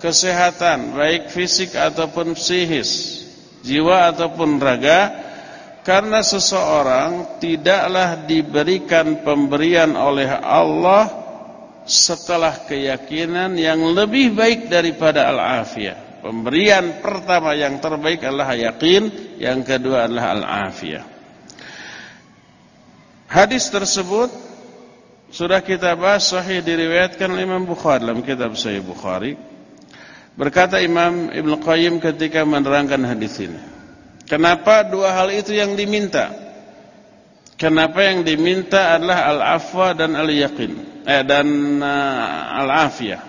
Kesehatan, baik fisik ataupun psikis, jiwa ataupun raga. Karena seseorang tidaklah diberikan pemberian oleh Allah setelah keyakinan yang lebih baik daripada al-afiyah. Pemberian pertama yang terbaik adalah yakin, yang kedua adalah al-afiyah. Hadis tersebut sudah kita bahas sahih diriwayatkan oleh Imam Bukhari dalam kitab Sahih Bukhari Berkata Imam Ibn Qayyim ketika menerangkan hadis ini. Kenapa dua hal itu yang diminta? Kenapa yang diminta adalah al-afwa dan al-yaqin eh, dan uh, al-afiyah.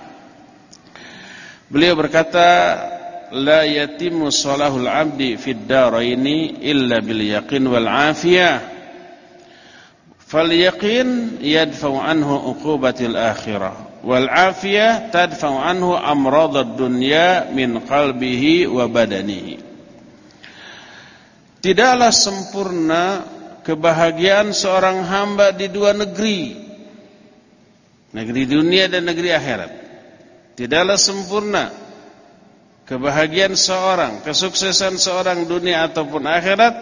Beliau berkata, la yatimu salahul 'abdi fid daraini illa bil yaqin wal 'afiyah. Fal yaqin yadfa'u anhu uqubatil akhirah wal 'afiyah tadfa'u anhu amradad dunya min qalbihi wa badanihi. Tidaklah sempurna kebahagiaan seorang hamba di dua negeri. Negeri dunia dan negeri akhirat. Tidaklah sempurna kebahagiaan seorang, kesuksesan seorang dunia ataupun akhirat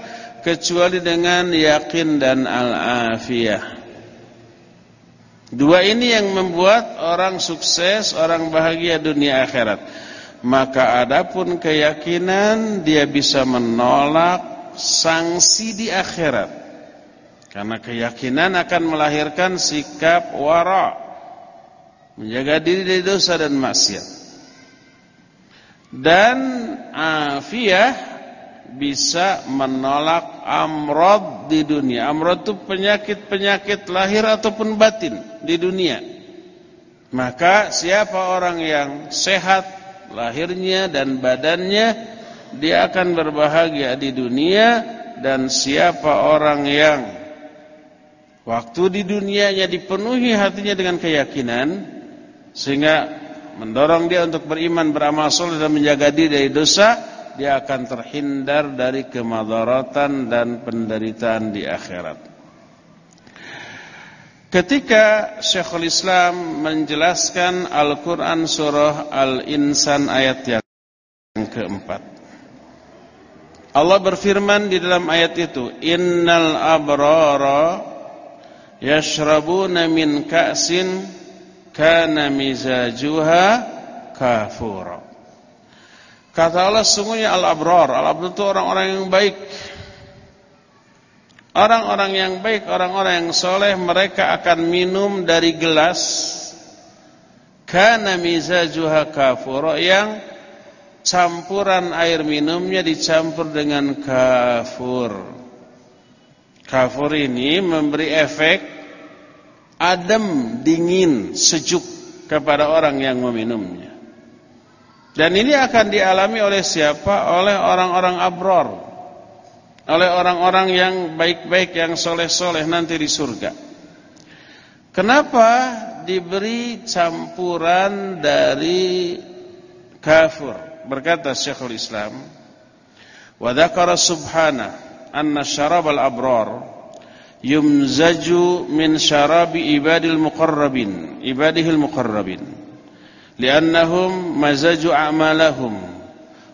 kecuali dengan yakin dan al-afiyah. Dua ini yang membuat orang sukses, orang bahagia dunia akhirat. Maka adapun keyakinan dia bisa menolak sanksi di akhirat. Karena keyakinan akan melahirkan sikap wara, menjaga diri dari dosa dan maksiat. Dan afiyah bisa menolak amrod di dunia. Amrod itu penyakit-penyakit lahir ataupun batin di dunia. Maka siapa orang yang sehat lahirnya dan badannya dia akan berbahagia di dunia dan siapa orang yang waktu di dunianya dipenuhi hatinya dengan keyakinan sehingga mendorong dia untuk beriman, beramal soleh dan menjaga diri dari dosa, dia akan terhindar dari kemadaratan dan penderitaan di akhirat. Ketika Syekhul Islam menjelaskan Al-Quran surah Al-Insan ayat yang keempat. Allah berfirman di dalam ayat itu, "Innal abrara yashrabuna min ka'sin kana mizajuha kafura." Kata Allah sungguhnya al-abrar, al-abrar itu orang-orang yang baik. Orang-orang yang baik, orang-orang yang soleh, mereka akan minum dari gelas kana mizajuha kafura yang campuran air minumnya dicampur dengan kafur. Kafur ini memberi efek adem, dingin, sejuk kepada orang yang meminumnya. Dan ini akan dialami oleh siapa? Oleh orang-orang abror. Oleh orang-orang yang baik-baik, yang soleh-soleh nanti di surga. Kenapa diberi campuran dari kafur? berkata Syekhul Islam wa subhana anna syarab al-abrar yumzaju min syarabi ibadil muqarrabin ibadihil muqarrabin li'annahum mazaju a'malahum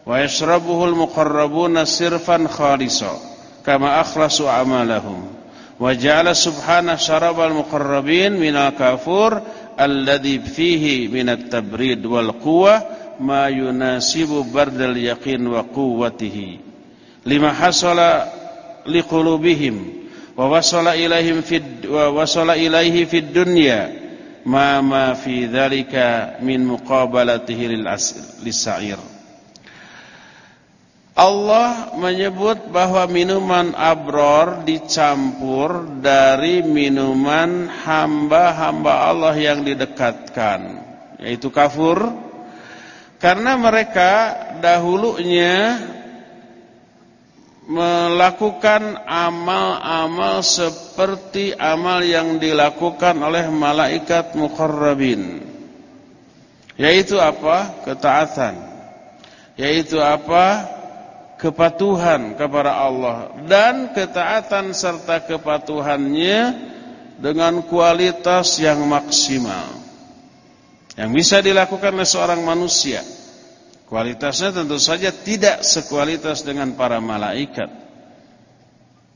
wa yashrabuhu al-muqarrabuna sirfan khalisa kama akhlasu a'malahum wa ja'ala subhana syarab al-muqarrabin min al-kafur alladhi fihi min at-tabrid wal quwwah ma yunasibu bardal yaqin wa wa wasala ilaihim fid wa wasala ilaihi fid dunya. Ma ma fi dzalika min muqabalatihi lil lisair Allah menyebut bahwa minuman abror dicampur dari minuman hamba-hamba Allah yang didekatkan yaitu kafur. Karena mereka dahulunya melakukan amal-amal seperti amal yang dilakukan oleh malaikat muqarrabin. Yaitu apa? Ketaatan. Yaitu apa? Kepatuhan kepada Allah dan ketaatan serta kepatuhannya dengan kualitas yang maksimal yang bisa dilakukan oleh seorang manusia. Kualitasnya tentu saja tidak sekualitas dengan para malaikat.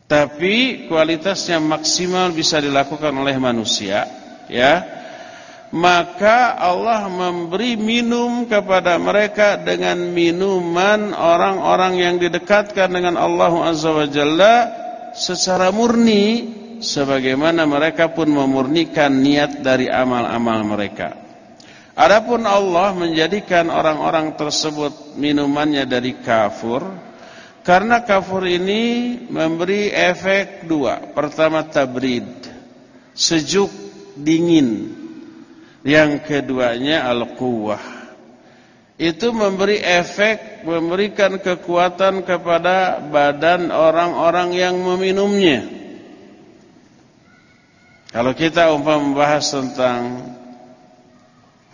Tapi kualitasnya maksimal bisa dilakukan oleh manusia, ya. Maka Allah memberi minum kepada mereka dengan minuman orang-orang yang didekatkan dengan Allah Azza wa Jalla secara murni sebagaimana mereka pun memurnikan niat dari amal-amal mereka. Adapun Allah menjadikan orang-orang tersebut minumannya dari kafur karena kafur ini memberi efek dua. Pertama tabrid, sejuk, dingin. Yang keduanya al-quwwah. Itu memberi efek, memberikan kekuatan kepada badan orang-orang yang meminumnya. Kalau kita umpama membahas tentang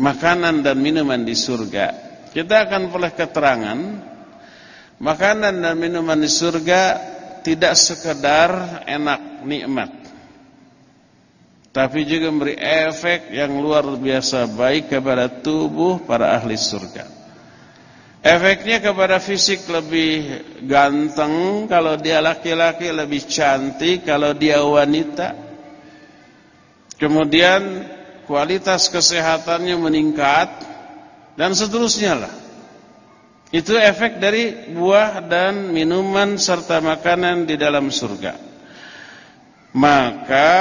makanan dan minuman di surga. Kita akan boleh keterangan makanan dan minuman di surga tidak sekedar enak nikmat. Tapi juga memberi efek yang luar biasa baik kepada tubuh para ahli surga. Efeknya kepada fisik lebih ganteng kalau dia laki-laki, lebih cantik kalau dia wanita. Kemudian kualitas kesehatannya meningkat dan seterusnya lah. Itu efek dari buah dan minuman serta makanan di dalam surga. Maka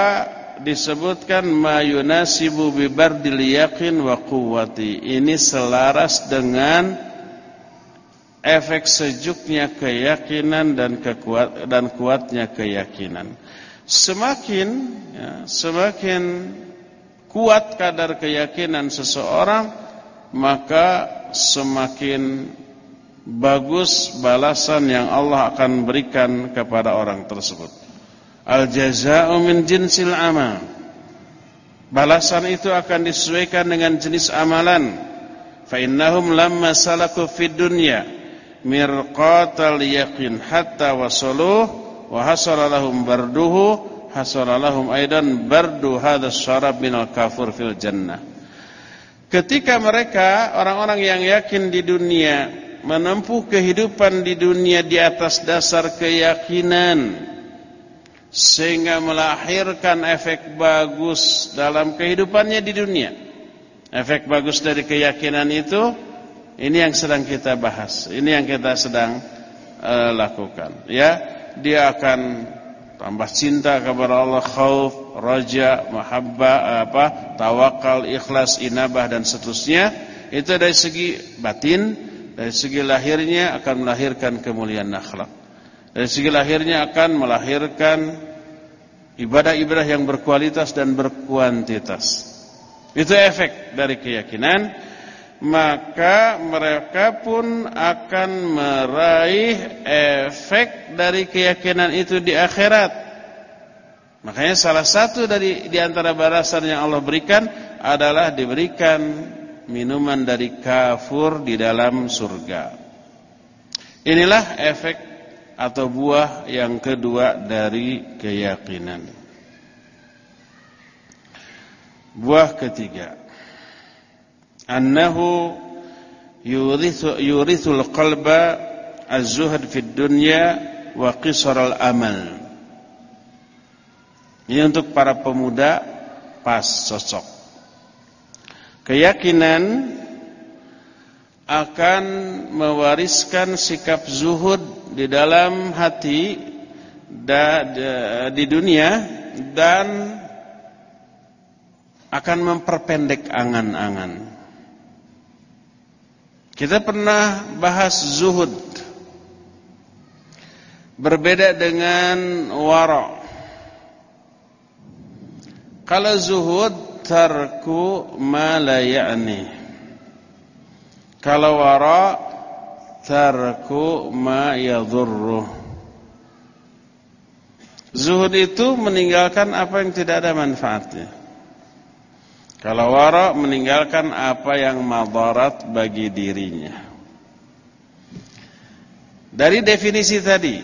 disebutkan mayunasibu bibardil yakin wa quwwati. Ini selaras dengan efek sejuknya keyakinan dan kekuat dan kuatnya keyakinan. Semakin ya, semakin kuat kadar keyakinan seseorang maka semakin bagus balasan yang Allah akan berikan kepada orang tersebut. Al jazaa'u min jinsil amal. Balasan itu akan disesuaikan dengan jenis amalan. Fa innahum lamma salaku fid dunya mirqatal yaqin hatta wasaluh wa hasala lahum barduhu hasalalahum aidan bardu hadzal syarab minal kafur fil jannah. Ketika mereka orang-orang yang yakin di dunia menempuh kehidupan di dunia di atas dasar keyakinan sehingga melahirkan efek bagus dalam kehidupannya di dunia. Efek bagus dari keyakinan itu ini yang sedang kita bahas. Ini yang kita sedang uh, lakukan. Ya, dia akan tambah cinta kepada Allah, khauf, raja, mahabbah, apa, tawakal, ikhlas, inabah dan seterusnya. Itu dari segi batin, dari segi lahirnya akan melahirkan kemuliaan akhlak. Dari segi lahirnya akan melahirkan ibadah-ibadah yang berkualitas dan berkuantitas. Itu efek dari keyakinan maka mereka pun akan meraih efek dari keyakinan itu di akhirat. Makanya salah satu dari di antara balasan yang Allah berikan adalah diberikan minuman dari kafur di dalam surga. Inilah efek atau buah yang kedua dari keyakinan. Buah ketiga annahu yurithu yurithul qalba az-zuhd fid dunya wa qisar al-amal. Ini untuk para pemuda pas cocok. Keyakinan akan mewariskan sikap zuhud di dalam hati di dunia dan akan memperpendek angan-angan. Kita pernah bahas zuhud. Berbeda dengan wara. Kalau zuhud Tarku ma la ya'ni. Kalau wara Tarku ma yadurruh Zuhud itu meninggalkan apa yang tidak ada manfaatnya kalau wara meninggalkan apa yang madarat bagi dirinya. Dari definisi tadi,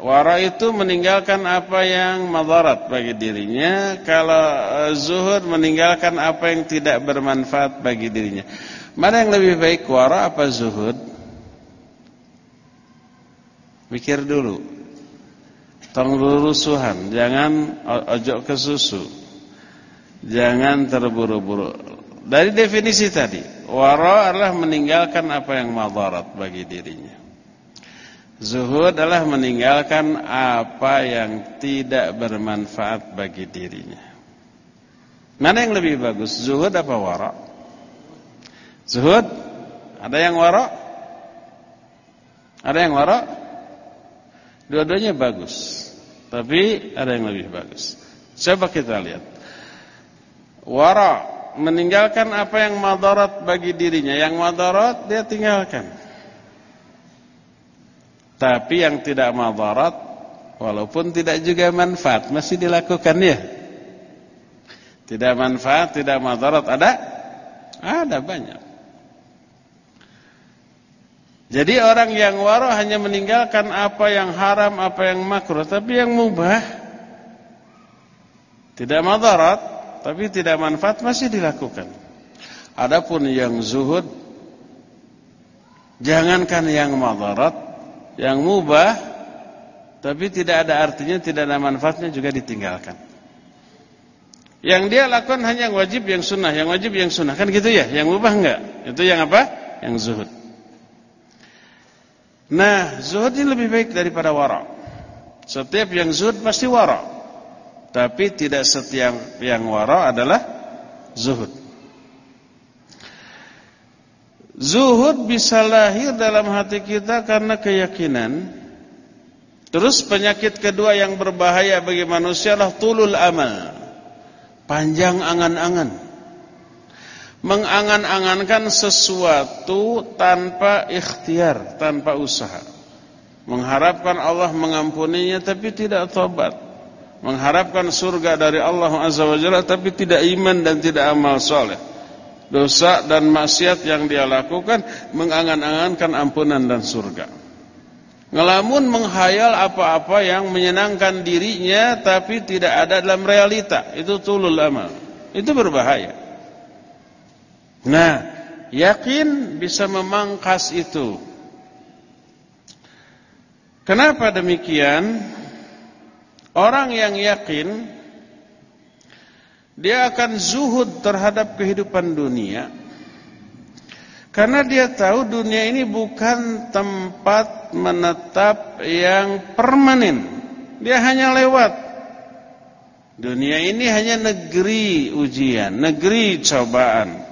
wara itu meninggalkan apa yang madarat bagi dirinya. Kalau eh, zuhud meninggalkan apa yang tidak bermanfaat bagi dirinya. Mana yang lebih baik wara apa zuhud? Mikir dulu. Tong lurusuhan, jangan ojok ke susu. Jangan terburu-buru. Dari definisi tadi, wara adalah meninggalkan apa yang madarat bagi dirinya. Zuhud adalah meninggalkan apa yang tidak bermanfaat bagi dirinya. Mana yang lebih bagus, zuhud apa wara? Zuhud? Ada yang waro? Ada yang waro? Dua-duanya bagus. Tapi ada yang lebih bagus. Coba kita lihat. Wara meninggalkan apa yang madarat bagi dirinya. Yang madarat dia tinggalkan. Tapi yang tidak madarat walaupun tidak juga manfaat masih dilakukan ya. Tidak manfaat, tidak madarat ada? Ada banyak. Jadi orang yang waro hanya meninggalkan apa yang haram, apa yang makruh, tapi yang mubah tidak madarat, tapi tidak manfaat masih dilakukan. Adapun yang zuhud jangankan yang madarat, yang mubah tapi tidak ada artinya, tidak ada manfaatnya juga ditinggalkan. Yang dia lakukan hanya yang wajib, yang sunnah, yang wajib, yang sunnah. Kan gitu ya? Yang mubah enggak? Itu yang apa? Yang zuhud. Nah, zuhud ini lebih baik daripada wara. Setiap yang zuhud pasti wara. Tapi tidak setiap yang wara adalah zuhud. Zuhud bisa lahir dalam hati kita karena keyakinan. Terus penyakit kedua yang berbahaya bagi manusia adalah tulul amal. Panjang angan-angan mengangan-angankan sesuatu tanpa ikhtiar, tanpa usaha. Mengharapkan Allah mengampuninya tapi tidak tobat. Mengharapkan surga dari Allah Azza wa Jalla tapi tidak iman dan tidak amal soleh. Dosa dan maksiat yang dia lakukan mengangan-angankan ampunan dan surga. Ngelamun menghayal apa-apa yang menyenangkan dirinya tapi tidak ada dalam realita. Itu tulul amal. Itu berbahaya. Nah, yakin bisa memangkas itu. Kenapa demikian? Orang yang yakin dia akan zuhud terhadap kehidupan dunia. Karena dia tahu dunia ini bukan tempat menetap yang permanen. Dia hanya lewat. Dunia ini hanya negeri ujian, negeri cobaan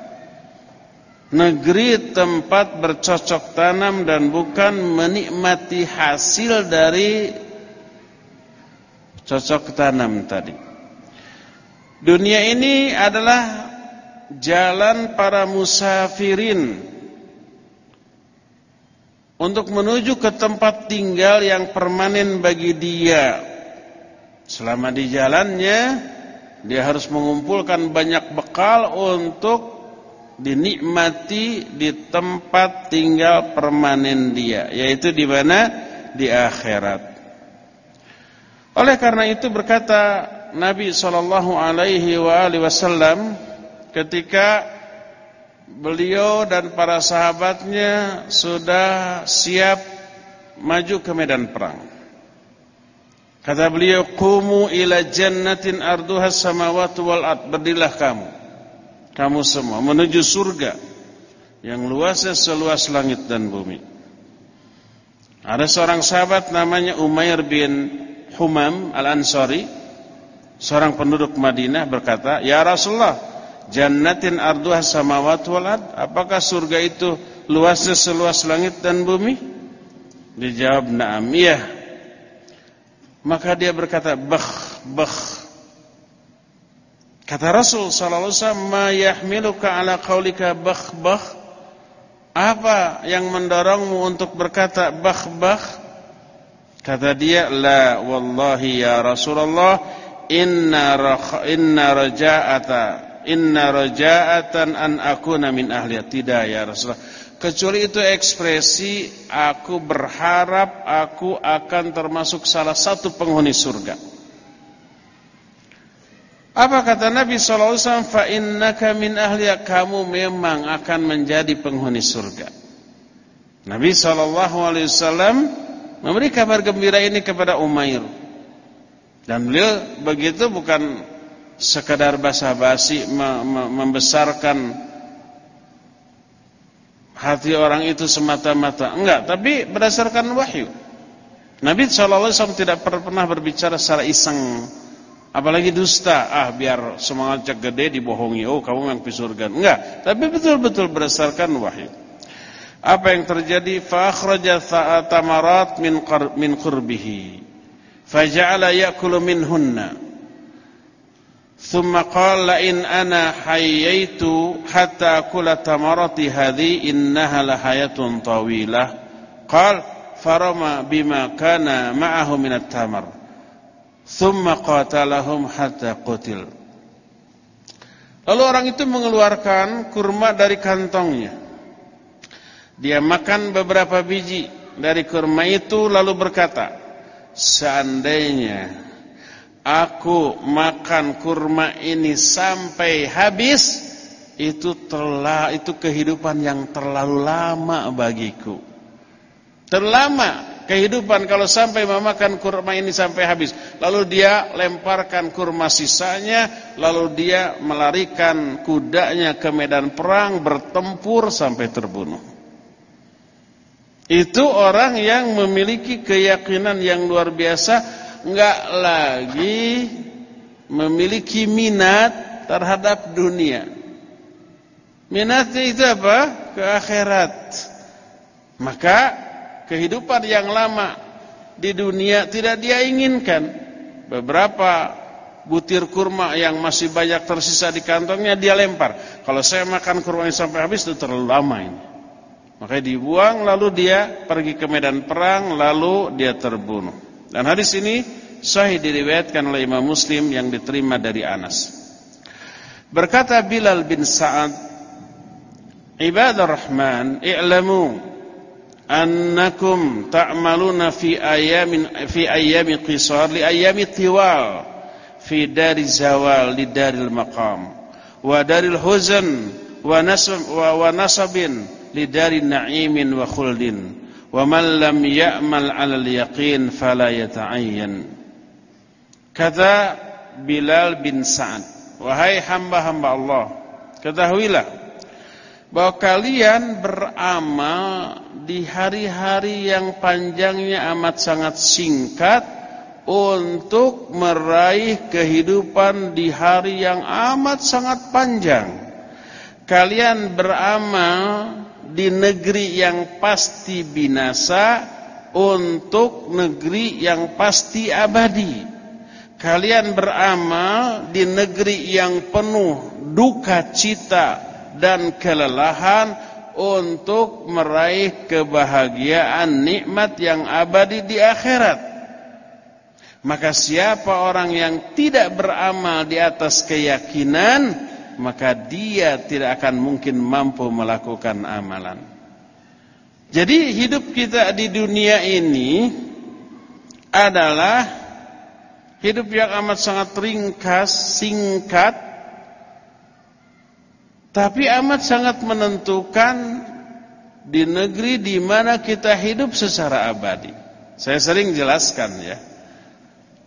negeri tempat bercocok tanam dan bukan menikmati hasil dari cocok tanam tadi. Dunia ini adalah jalan para musafirin untuk menuju ke tempat tinggal yang permanen bagi dia. Selama di jalannya dia harus mengumpulkan banyak bekal untuk dinikmati di tempat tinggal permanen dia yaitu di mana di akhirat oleh karena itu berkata Nabi wasallam ketika beliau dan para sahabatnya sudah siap maju ke medan perang. Kata beliau qumu ila jannatin arduha samawati wal ard. Berdirilah kamu. Kamu semua menuju surga yang luasnya seluas langit dan bumi. Ada seorang sahabat namanya Umair bin Humam Al-Ansari, seorang penduduk Madinah berkata, "Ya Rasulullah, jannatin arduha samawati wal apakah surga itu luasnya seluas langit dan bumi?" Dijawab, "Na'am." Iya. Maka dia berkata, "Bakh, bakh." Kata Rasul sallallahu alaihi wasallam, "Ma yahmiluka ala qaulika bakh-bakh?" Apa yang mendorongmu untuk berkata bakh-bakh? Kata dia, "La wallahi ya Rasulullah, inna inna raja'ata inna raja'atan an akuna min ahli." Tidak ya Rasulullah. Kecuali itu ekspresi aku berharap aku akan termasuk salah satu penghuni surga. Apa kata Nabi wasallam? Fa innaka min ahli kamu memang akan menjadi penghuni surga. Nabi wasallam memberi kabar gembira ini kepada Umair. Dan beliau begitu bukan sekadar basa-basi membesarkan hati orang itu semata-mata. Enggak, tapi berdasarkan wahyu. Nabi sallallahu alaihi wasallam tidak pernah berbicara secara iseng Apalagi dusta, ah biar semangat cek gede dibohongi, oh kamu yang surga. Enggak, tapi betul-betul berdasarkan wahyu. Apa yang terjadi? Fa akhraja tamarat min min qurbihi. Faja'ala ya'kulu minhunna. Thumma qala in ana hayyaitu hatta akula tamarati hadhi innaha lahayatun tawilah. Qal farama bima kana ma'ahu min at-tamar. Thumma qatalahum hatta qutil. Lalu orang itu mengeluarkan kurma dari kantongnya. Dia makan beberapa biji dari kurma itu lalu berkata, "Seandainya aku makan kurma ini sampai habis, itu telah itu kehidupan yang terlalu lama bagiku." Terlama kehidupan kalau sampai memakan kurma ini sampai habis. Lalu dia lemparkan kurma sisanya, lalu dia melarikan kudanya ke medan perang, bertempur sampai terbunuh. Itu orang yang memiliki keyakinan yang luar biasa, enggak lagi memiliki minat terhadap dunia. Minatnya itu apa? Ke akhirat. Maka kehidupan yang lama di dunia tidak dia inginkan. Beberapa butir kurma yang masih banyak tersisa di kantongnya dia lempar. Kalau saya makan kurma ini sampai habis itu terlalu lama ini. Makanya dibuang lalu dia pergi ke medan perang lalu dia terbunuh. Dan hadis ini sahih diriwayatkan oleh Imam Muslim yang diterima dari Anas. Berkata Bilal bin Sa'ad, "Ibadur Rahman, i'lamu annakum ta'maluna fi ayamin fi ayami qisar li ayami tiwal fi dari zawal li daril maqam wa daril huzn wa nasab wa, wa nasabin li dari na'imin wa khuldin wa man lam ya'mal 'ala al-yaqin fala yata'ayyan kata Bilal bin Sa'ad wahai hamba-hamba Allah ketahuilah bahwa kalian beramal di hari-hari yang panjangnya amat sangat singkat untuk meraih kehidupan di hari yang amat sangat panjang. Kalian beramal di negeri yang pasti binasa untuk negeri yang pasti abadi. Kalian beramal di negeri yang penuh duka cita dan kelelahan untuk meraih kebahagiaan nikmat yang abadi di akhirat. Maka siapa orang yang tidak beramal di atas keyakinan, maka dia tidak akan mungkin mampu melakukan amalan. Jadi hidup kita di dunia ini adalah hidup yang amat sangat ringkas, singkat, tapi amat sangat menentukan di negeri di mana kita hidup secara abadi. Saya sering jelaskan ya.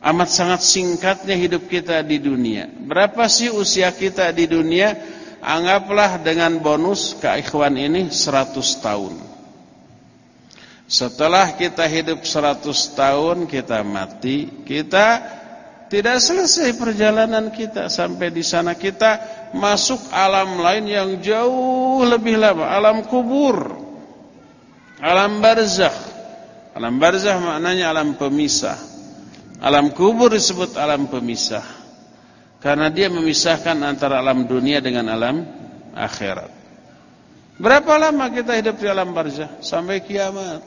Amat sangat singkatnya hidup kita di dunia. Berapa sih usia kita di dunia? Anggaplah dengan bonus keikhwan ini 100 tahun. Setelah kita hidup 100 tahun kita mati, kita tidak selesai perjalanan kita sampai di sana kita masuk alam lain yang jauh lebih lama, alam kubur. Alam barzakh. Alam barzakh maknanya alam pemisah. Alam kubur disebut alam pemisah. Karena dia memisahkan antara alam dunia dengan alam akhirat. Berapa lama kita hidup di alam barzakh sampai kiamat?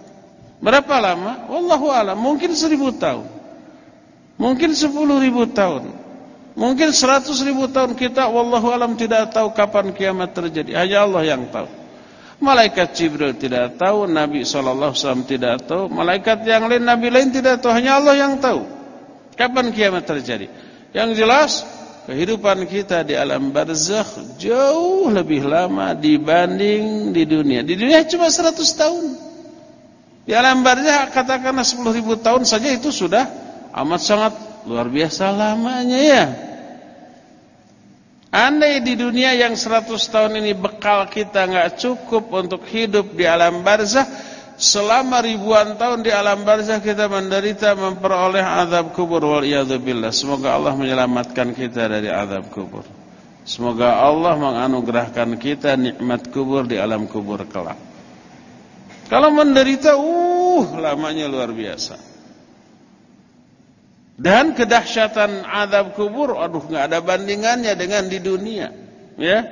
Berapa lama? Wallahu alam, mungkin seribu tahun. Mungkin sepuluh ribu tahun. Mungkin seratus ribu tahun kita Wallahu alam tidak tahu kapan kiamat terjadi Hanya Allah yang tahu Malaikat Jibril tidak tahu Nabi SAW tidak tahu Malaikat yang lain, Nabi lain tidak tahu Hanya Allah yang tahu Kapan kiamat terjadi? Yang jelas Kehidupan kita di alam barzakh Jauh lebih lama dibanding di dunia. Di dunia cuma seratus tahun. Di alam barzakh katakanlah sepuluh ribu tahun saja itu sudah amat sangat luar biasa lamanya ya. Andai di dunia yang 100 tahun ini bekal kita nggak cukup untuk hidup di alam barzah, selama ribuan tahun di alam barzah kita menderita memperoleh azab kubur wal billah. Semoga Allah menyelamatkan kita dari azab kubur. Semoga Allah menganugerahkan kita nikmat kubur di alam kubur kelak. Kalau menderita, uh, lamanya luar biasa. Dan kedahsyatan azab kubur, aduh nggak ada bandingannya dengan di dunia. Ya,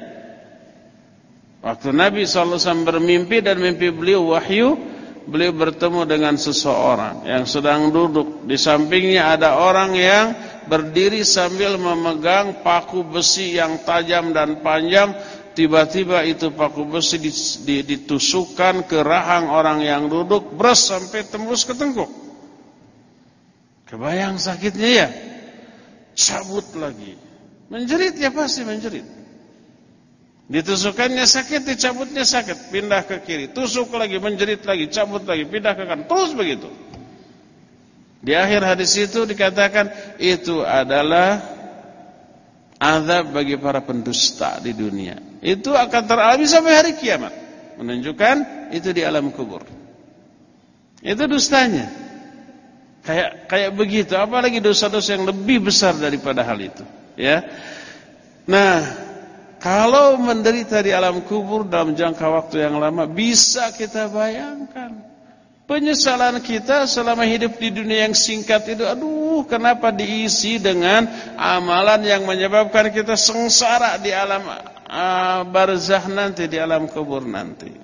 Waktu Nabi SAW bermimpi dan mimpi beliau wahyu, beliau bertemu dengan seseorang yang sedang duduk. Di sampingnya ada orang yang berdiri sambil memegang paku besi yang tajam dan panjang. Tiba-tiba itu paku besi ditusukkan ke rahang orang yang duduk, beras sampai tembus ke tengkuk. Kebayang sakitnya ya? Cabut lagi. Menjerit ya pasti menjerit. Ditusukkannya sakit, dicabutnya sakit, pindah ke kiri, tusuk lagi, menjerit lagi, cabut lagi, pindah ke kanan, terus begitu. Di akhir hadis itu dikatakan itu adalah azab bagi para pendusta di dunia. Itu akan teralami sampai hari kiamat. Menunjukkan itu di alam kubur. Itu dustanya. Kayak kayak begitu, apalagi dosa-dosa yang lebih besar daripada hal itu, ya. Nah, kalau menderita di alam kubur dalam jangka waktu yang lama Bisa kita bayangkan. Penyesalan kita selama hidup di dunia yang singkat itu Aduh kenapa diisi dengan amalan yang menyebabkan kita sengsara di alam uh, barzah nanti Di alam kubur nanti.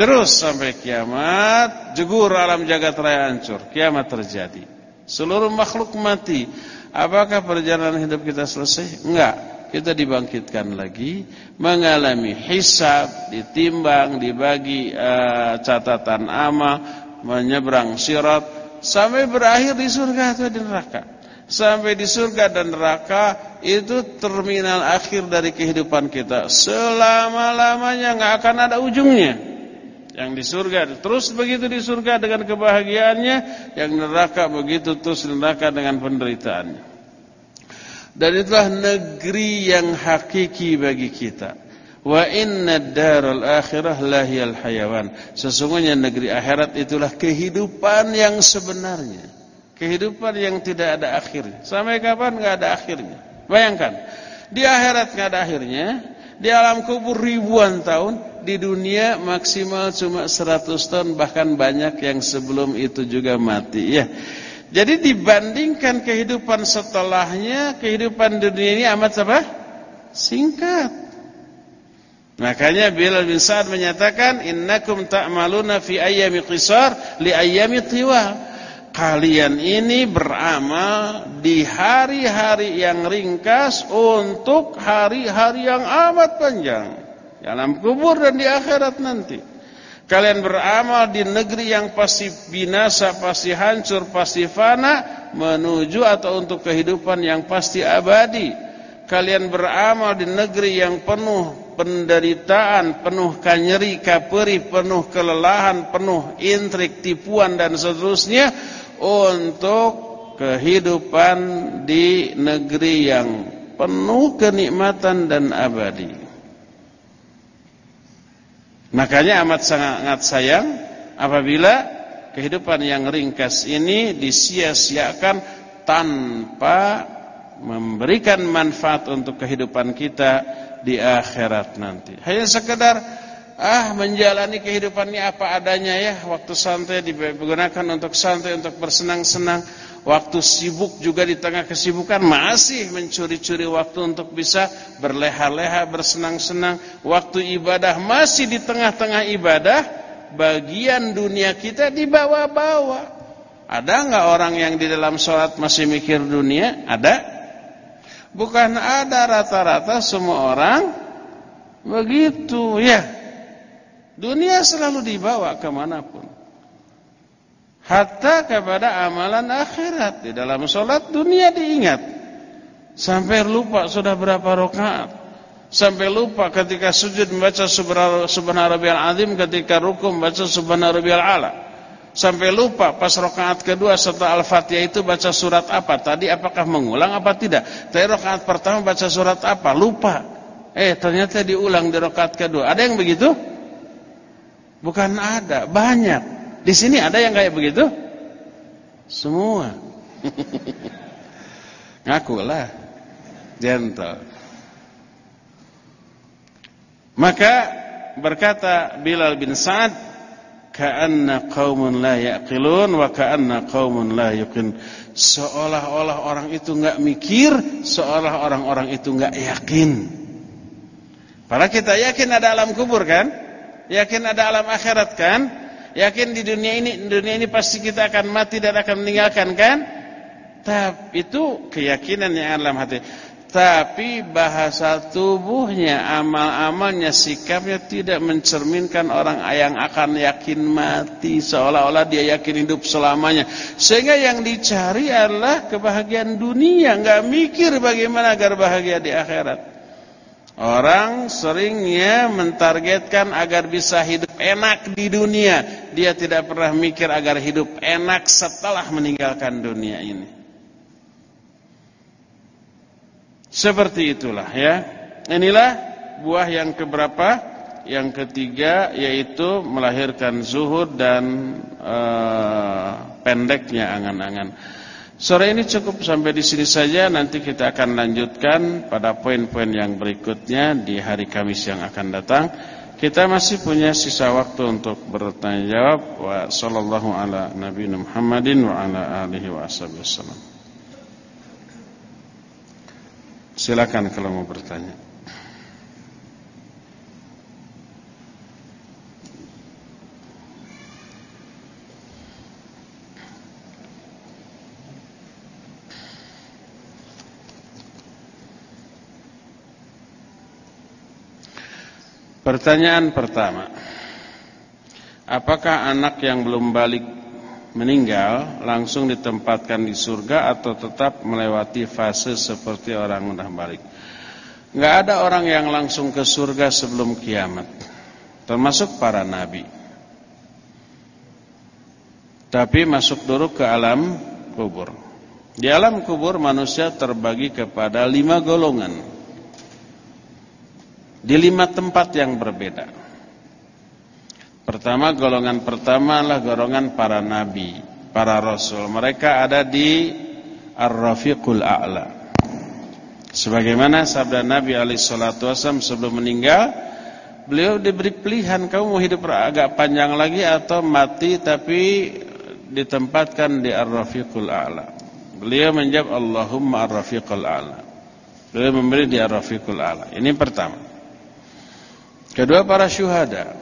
Terus sampai kiamat Jegur alam jagat raya hancur Kiamat terjadi. Seluruh makhluk mati. Apakah perjalanan hidup kita selesai? Enggak kita dibangkitkan lagi mengalami hisab, ditimbang, dibagi uh, catatan amal, menyeberang sirat sampai berakhir di surga atau di neraka. Sampai di surga dan neraka itu terminal akhir dari kehidupan kita. Selama-lamanya nggak akan ada ujungnya. Yang di surga terus begitu di surga dengan kebahagiaannya, yang neraka begitu terus neraka dengan penderitaannya. Dan itulah negeri yang hakiki bagi kita. Wa inna daral akhirah lahiyal hayawan. Sesungguhnya negeri akhirat itulah kehidupan yang sebenarnya. Kehidupan yang tidak ada akhirnya. Sampai kapan enggak ada akhirnya. Bayangkan. Di akhirat enggak ada akhirnya. Di alam kubur ribuan tahun. Di dunia maksimal cuma 100 tahun. Bahkan banyak yang sebelum itu juga mati. Ya. Jadi dibandingkan kehidupan setelahnya, kehidupan dunia ini amat apa? Singkat. Makanya Bilal bin Sa'ad menyatakan, "Innakum ta'maluna fi ayyami qisar li ayyami tiwal." Kalian ini beramal di hari-hari yang ringkas untuk hari-hari yang amat panjang. Dalam kubur dan di akhirat nanti. Kalian beramal di negeri yang pasti binasa, pasti hancur, pasti fana menuju atau untuk kehidupan yang pasti abadi. Kalian beramal di negeri yang penuh penderitaan, penuh kanyeri, kaperi, penuh kelelahan, penuh intrik, tipuan dan seterusnya untuk kehidupan di negeri yang penuh kenikmatan dan abadi. Makanya amat sangat sayang apabila kehidupan yang ringkas ini disia-siakan tanpa memberikan manfaat untuk kehidupan kita di akhirat nanti. Hanya sekedar ah menjalani kehidupan ini apa adanya ya, waktu santai digunakan untuk santai untuk bersenang-senang waktu sibuk juga di tengah kesibukan masih mencuri-curi waktu untuk bisa berleha-leha, bersenang-senang. Waktu ibadah masih di tengah-tengah ibadah, bagian dunia kita dibawa-bawa. Ada nggak orang yang di dalam sholat masih mikir dunia? Ada? Bukan ada rata-rata semua orang begitu ya. Dunia selalu dibawa ke mana pun hatta kepada amalan akhirat. Di dalam sholat dunia diingat. Sampai lupa sudah berapa rakaat. Sampai lupa ketika sujud membaca subhana rabbiyal azim ketika rukum membaca subhana rabbiyal ala. Sampai lupa pas rakaat kedua setelah al-fatihah itu baca surat apa. Tadi apakah mengulang apa tidak? Tadi rakaat pertama baca surat apa? Lupa. Eh ternyata diulang di rakaat kedua. Ada yang begitu? Bukan ada, banyak. Di sini ada yang kayak begitu? Semua. Ngakulah. Gentle. Maka berkata Bilal bin Sa'ad, "Ka'anna qaumun la yaqilun wa ka'anna qaumun la yuqin." Seolah-olah orang itu enggak mikir, seolah orang-orang itu enggak yakin. Para kita yakin ada alam kubur kan? Yakin ada alam akhirat kan? Yakin di dunia ini dunia ini pasti kita akan mati dan akan meninggalkan kan? Tapi itu keyakinan yang dalam hati. Tapi bahasa tubuhnya, amal-amalnya, sikapnya tidak mencerminkan orang yang akan yakin mati seolah-olah dia yakin hidup selamanya. Sehingga yang dicari adalah kebahagiaan dunia, nggak mikir bagaimana agar bahagia di akhirat. Orang seringnya mentargetkan agar bisa hidup enak di dunia. Dia tidak pernah mikir agar hidup enak setelah meninggalkan dunia ini. Seperti itulah ya. Inilah buah yang keberapa? Yang ketiga yaitu melahirkan zuhud dan uh, pendeknya angan-angan. Sore ini cukup sampai di sini saja. Nanti kita akan lanjutkan pada poin-poin yang berikutnya di hari Kamis yang akan datang. Kita masih punya sisa waktu untuk bertanya jawab. Wa sallallahu ala nabiyina Muhammadin wa ala. Silakan kalau mau bertanya. Pertanyaan pertama. Apakah anak yang belum balik meninggal langsung ditempatkan di surga atau tetap melewati fase seperti orang udah balik. Enggak ada orang yang langsung ke surga sebelum kiamat. Termasuk para nabi. Tapi masuk dulu ke alam kubur. Di alam kubur manusia terbagi kepada lima golongan. Di lima tempat yang berbeda. Pertama golongan pertama adalah golongan para nabi, para rasul. Mereka ada di Ar-Rafiqul A'la. Sebagaimana sabda Nabi alaihi salatu wasallam sebelum meninggal, beliau diberi pilihan kamu mau hidup agak panjang lagi atau mati tapi ditempatkan di Ar-Rafiqul A'la. Beliau menjawab Allahumma Ar-Rafiqul A'la. Beliau memberi di Ar-Rafiqul A'la. Ini pertama. Kedua para syuhada.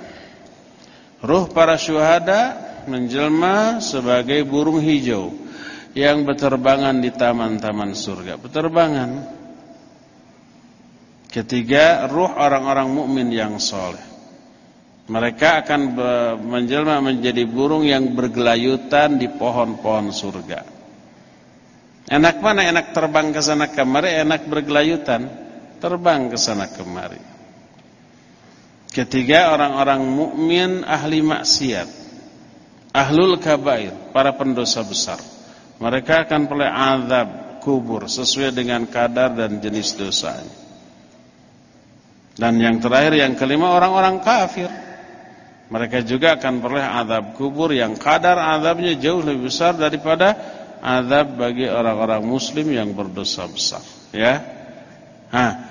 Ruh para syuhada menjelma sebagai burung hijau yang berterbangan di taman-taman surga. Berterbangan. Ketiga, ruh orang-orang mukmin yang soleh. Mereka akan menjelma menjadi burung yang bergelayutan di pohon-pohon surga. Enak mana? Enak terbang ke sana kemari, enak bergelayutan, terbang ke sana kemari. Ketiga orang-orang mukmin ahli maksiat. Ahlul kabair, para pendosa besar. Mereka akan peroleh azab kubur sesuai dengan kadar dan jenis dosanya. Dan yang terakhir yang kelima orang-orang kafir. Mereka juga akan peroleh azab kubur yang kadar azabnya jauh lebih besar daripada azab bagi orang-orang muslim yang berdosa besar, ya. Nah,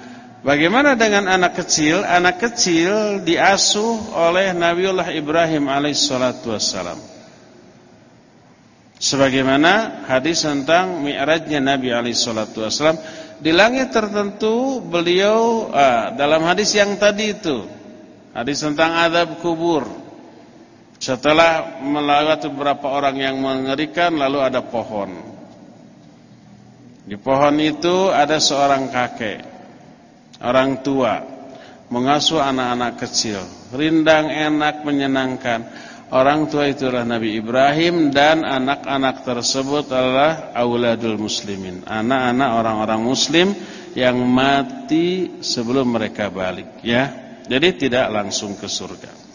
Bagaimana dengan anak kecil? Anak kecil diasuh oleh Nabiullah Ibrahim alaihissalatu wassalam. Sebagaimana hadis tentang mi'rajnya Nabi alaihissalatu wassalam. Di langit tertentu beliau ah, dalam hadis yang tadi itu. Hadis tentang adab kubur. Setelah melewati beberapa orang yang mengerikan lalu ada pohon. Di pohon itu ada seorang kakek orang tua mengasuh anak-anak kecil, rindang enak menyenangkan. Orang tua itulah Nabi Ibrahim dan anak-anak tersebut adalah auladul muslimin, anak-anak orang-orang muslim yang mati sebelum mereka balik, ya. Jadi tidak langsung ke surga.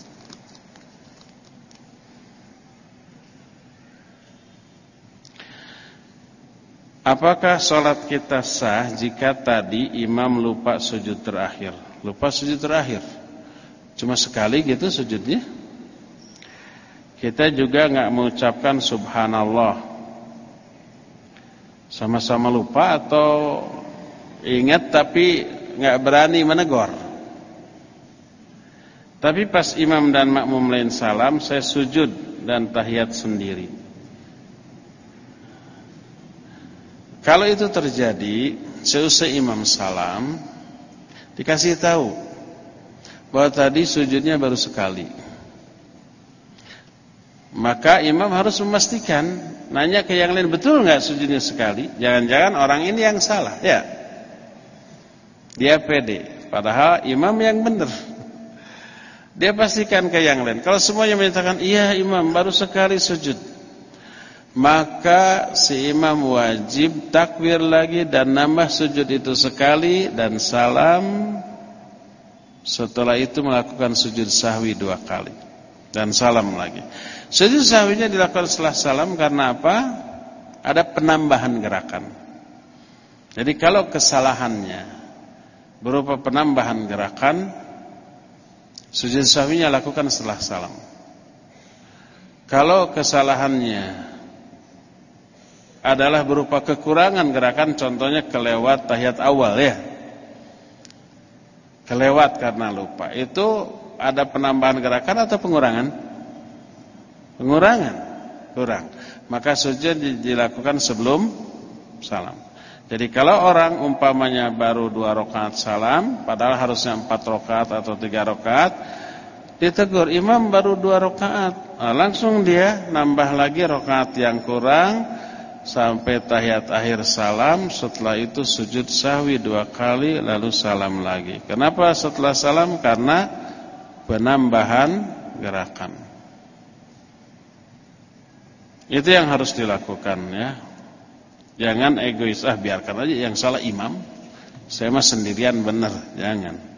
Apakah sholat kita sah jika tadi imam lupa sujud terakhir? Lupa sujud terakhir. Cuma sekali gitu sujudnya? kita juga nggak mengucapkan subhanallah. Sama-sama lupa atau ingat tapi nggak berani menegur. Tapi pas imam dan makmum lain salam, saya sujud dan tahiyat sendiri. Kalau itu terjadi, seusai imam salam, dikasih tahu bahwa tadi sujudnya baru sekali. Maka imam harus memastikan, nanya ke yang lain betul nggak sujudnya sekali? Jangan-jangan orang ini yang salah, ya? Dia pede, padahal imam yang benar. Dia pastikan ke yang lain. Kalau semuanya menyatakan iya imam baru sekali sujud. Maka si imam wajib takbir lagi dan nambah sujud itu sekali dan salam. Setelah itu melakukan sujud sahwi dua kali dan salam lagi. Sujud sahwinya dilakukan setelah salam karena apa? Ada penambahan gerakan. Jadi kalau kesalahannya berupa penambahan gerakan Sujud sahwinya lakukan setelah salam. Kalau kesalahannya adalah berupa kekurangan gerakan contohnya kelewat tahiyat awal ya. Kelewat karena lupa. Itu ada penambahan gerakan atau pengurangan? Pengurangan. Kurang. Maka sujud dilakukan sebelum salam. Jadi kalau orang umpamanya baru dua rakaat salam, padahal harusnya empat rakaat atau tiga rakaat, ditegur imam baru dua rakaat, nah, langsung dia nambah lagi rakaat yang kurang sampai tahiyat akhir salam, setelah itu sujud sahwi dua kali lalu salam lagi. Kenapa setelah salam? Karena penambahan gerakan. Itu yang harus dilakukan ya. Jangan egois, ah biarkan aja yang salah imam. Saya mah sendirian benar, jangan.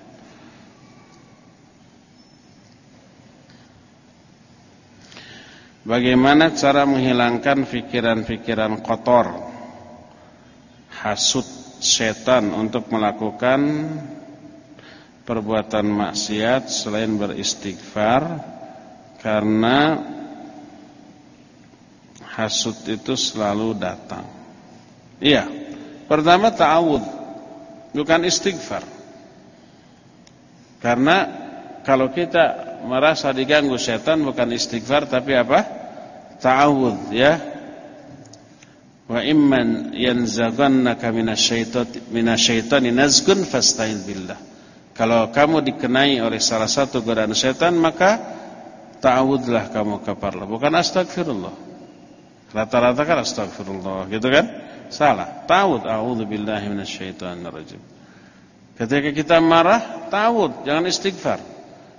Bagaimana cara menghilangkan pikiran-pikiran kotor Hasut setan untuk melakukan perbuatan maksiat selain beristighfar Karena hasut itu selalu datang Iya. Pertama ta'awud. Bukan istighfar. Karena kalau kita merasa diganggu setan bukan istighfar tapi apa? Ta'awud ya. Wa imman yanzaghannaka minasyaitani minasyaitani nazgun fasta'id billah. Kalau kamu dikenai oleh salah satu godaan setan maka ta'awudlah kamu kepada bukan astagfirullah. Rata-rata kan astagfirullah, gitu kan? Salah. Ta'awud. A'udzubillahi minasyaitonirrajim. Ketika kita marah, ta'awud, jangan istighfar.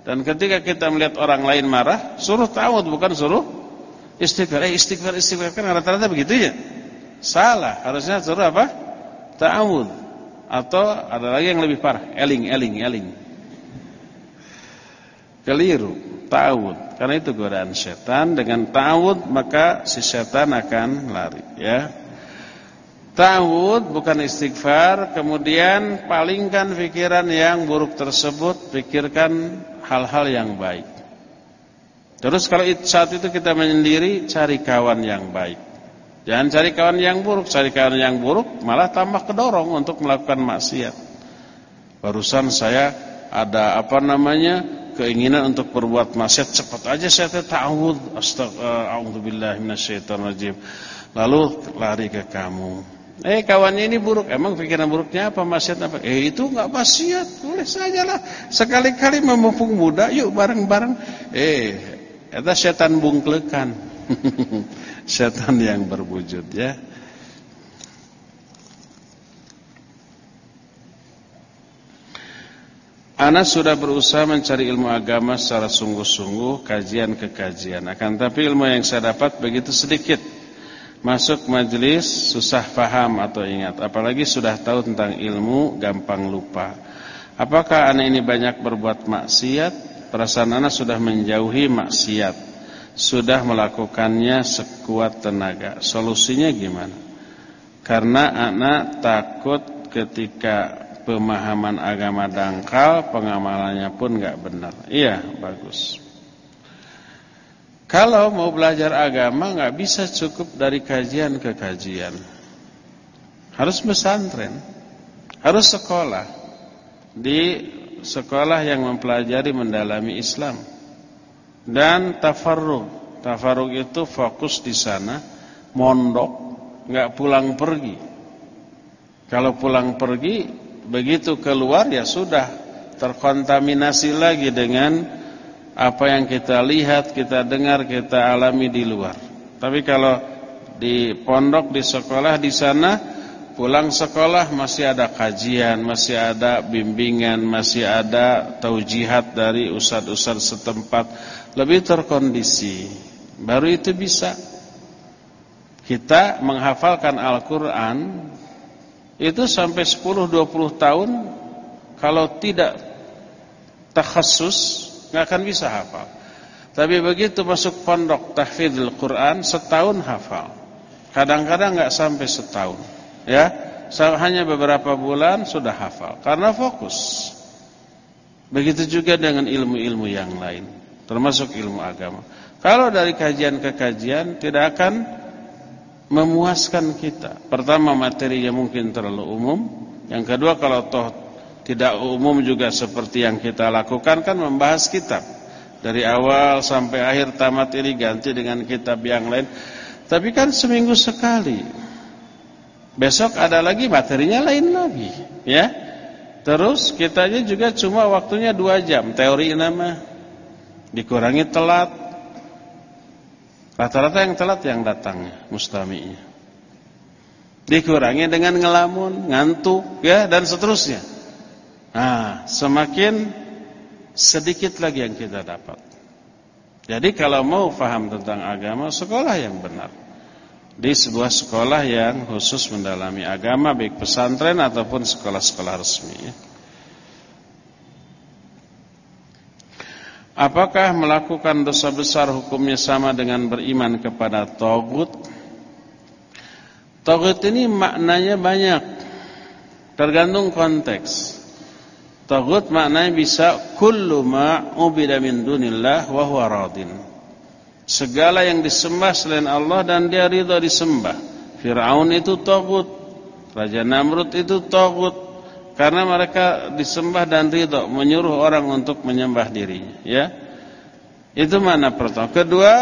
Dan ketika kita melihat orang lain marah, suruh ta'awud bukan suruh istighfar. Eh istighfar istighfar kan rata-rata begitu ya. Salah. Harusnya suruh apa? Ta'awud. Atau ada lagi yang lebih parah, eling, eling, eling. Keliru, ta'awud. Karena itu godaan setan. Dengan ta'awud maka si setan akan lari, ya. Ta'awud bukan istighfar Kemudian palingkan pikiran yang buruk tersebut Pikirkan hal-hal yang baik. Terus kalau saat itu kita menyendiri Cari kawan yang baik. Jangan cari kawan yang buruk Cari kawan yang buruk malah tambah kedorong Untuk melakukan maksiat. Barusan saya ada apa namanya Keinginan untuk berbuat maksiat Cepat aja saya ta'awud Astagfirullahaladzim Lalu lari ke kamu Eh kawannya ini buruk, emang pikiran buruknya apa maksiat apa? Eh itu nggak maksiat, boleh saja lah. Sekali-kali memupuk muda, yuk bareng-bareng. Eh, itu setan bungklekan, setan yang berwujud ya. Anak sudah berusaha mencari ilmu agama secara sungguh-sungguh, kajian ke kajian. Akan tapi ilmu yang saya dapat begitu sedikit. Masuk majelis susah paham atau ingat. Apalagi sudah tahu tentang ilmu gampang lupa. Apakah anak ini banyak berbuat maksiat? Perasaan anak sudah menjauhi maksiat. Sudah melakukannya sekuat tenaga. Solusinya gimana? Karena anak takut ketika pemahaman agama dangkal Pengamalannya pun gak benar. Iya bagus Kalau mau belajar agama nggak bisa cukup dari kajian ke kajian. Harus pesantren, harus sekolah di sekolah yang mempelajari mendalami Islam dan tafarrug. Tafarrug itu fokus di sana, mondok, nggak pulang pergi. Kalau pulang pergi, begitu keluar ya sudah terkontaminasi lagi dengan apa yang kita lihat, kita dengar, kita alami di luar. Tapi kalau di pondok, di sekolah, di sana pulang sekolah masih ada kajian, masih ada bimbingan, masih ada taujihat dari ustadz-ustadz setempat, lebih terkondisi. Baru itu bisa kita menghafalkan Al-Qur'an itu sampai 10 20 tahun kalau tidak takhassus nggak akan bisa hafal. Tapi begitu masuk pondok tahfidzul Quran setahun hafal. Kadang-kadang nggak sampai setahun, ya. Hanya beberapa bulan sudah hafal karena fokus. Begitu juga dengan ilmu-ilmu yang lain, termasuk ilmu agama. Kalau dari kajian ke kajian tidak akan memuaskan kita. Pertama materinya mungkin terlalu umum, yang kedua kalau toh tidak umum juga seperti yang kita lakukan kan membahas kitab. Dari awal sampai akhir tamat ini ganti dengan kitab yang lain. Tapi kan seminggu sekali. Besok ada lagi materinya lain lagi ya. Terus kitanya juga cuma waktunya dua jam. Teori nama dikurangi telat. Rata-rata yang telat yang datangnya mustaminya. Dikurangi dengan ngelamun ngantuk ya dan seterusnya Nah, semakin sedikit lagi yang kita dapat. Jadi kalau mau faham tentang agama, sekolah yang benar. Di sebuah sekolah yang khusus mendalami agama, baik pesantren ataupun sekolah-sekolah resmi. Apakah melakukan dosa besar hukumnya sama dengan beriman kepada Togut? Togut ini maknanya banyak, tergantung konteks. Tagut maknanya bisa kullu ma ubida min dunillah wa huwa radin. Segala yang disembah selain Allah dan dia ridha disembah. Firaun itu tagut, Raja Namrud itu tagut karena mereka disembah dan ridha menyuruh orang untuk menyembah dirinya, ya. Itu mana pertama. Kedua,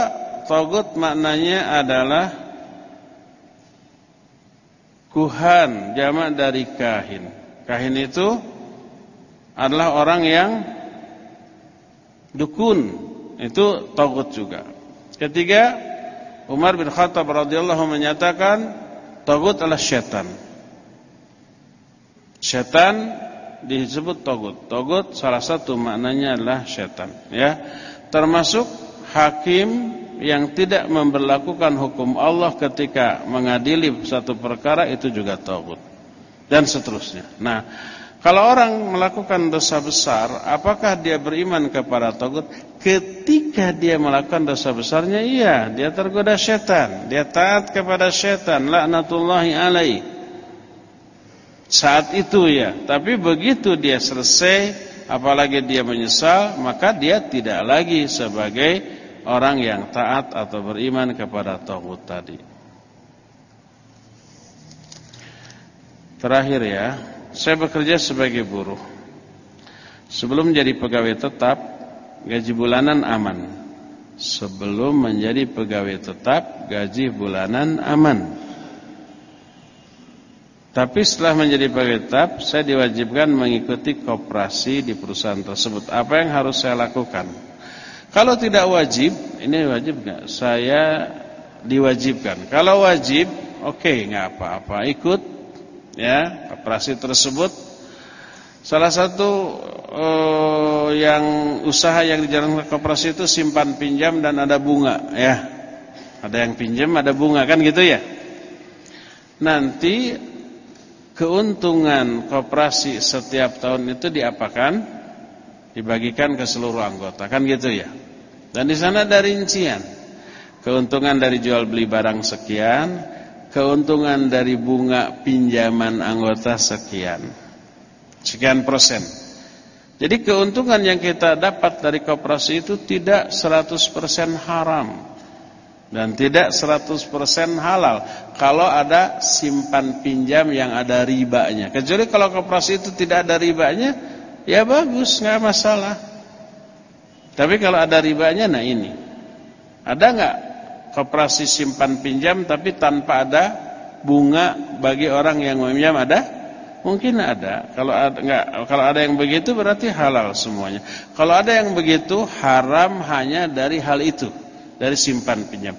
tagut maknanya adalah kuhan, jamak dari kahin. Kahin itu adalah orang yang dukun itu tagut juga. Ketiga, Umar bin Khattab radhiyallahu menyatakan tagut adalah syaitan. Syaitan disebut tagut. Tagut salah satu maknanya adalah syaitan, ya. Termasuk hakim yang tidak memberlakukan hukum Allah ketika mengadili satu perkara itu juga tagut dan seterusnya. Nah, kalau orang melakukan dosa besar, apakah dia beriman kepada Togut? Ketika dia melakukan dosa besarnya, iya, dia tergoda setan, dia taat kepada setan, laknatullahi alaih. Saat itu ya, tapi begitu dia selesai, apalagi dia menyesal, maka dia tidak lagi sebagai orang yang taat atau beriman kepada Togut tadi. Terakhir ya, saya bekerja sebagai buruh. Sebelum menjadi pegawai tetap, gaji bulanan aman. Sebelum menjadi pegawai tetap, gaji bulanan aman. Tapi setelah menjadi pegawai tetap, saya diwajibkan mengikuti koperasi di perusahaan tersebut. Apa yang harus saya lakukan? Kalau tidak wajib, ini wajib nggak? Saya diwajibkan. Kalau wajib, oke, okay, nggak apa-apa, ikut ya operasi tersebut. Salah satu uh, yang usaha yang dijalankan koperasi itu simpan pinjam dan ada bunga ya. Ada yang pinjam ada bunga kan gitu ya? Nanti keuntungan koperasi setiap tahun itu diapakan? Dibagikan ke seluruh anggota kan gitu ya? Dan di sana ada rincian. Keuntungan dari jual beli barang sekian keuntungan dari bunga pinjaman anggota sekian. Sekian persen. Jadi keuntungan yang kita dapat dari koperasi itu tidak 100% haram dan tidak 100% halal kalau ada simpan pinjam yang ada ribanya. Kecuali kalau koperasi itu tidak ada ribanya, ya bagus, nggak masalah. Tapi kalau ada ribanya, nah ini. Ada nggak koperasi simpan pinjam tapi tanpa ada bunga bagi orang yang meminjam ada? Mungkin ada. Kalau ada enggak, kalau ada yang begitu berarti halal semuanya. Kalau ada yang begitu haram hanya dari hal itu dari simpan pinjam.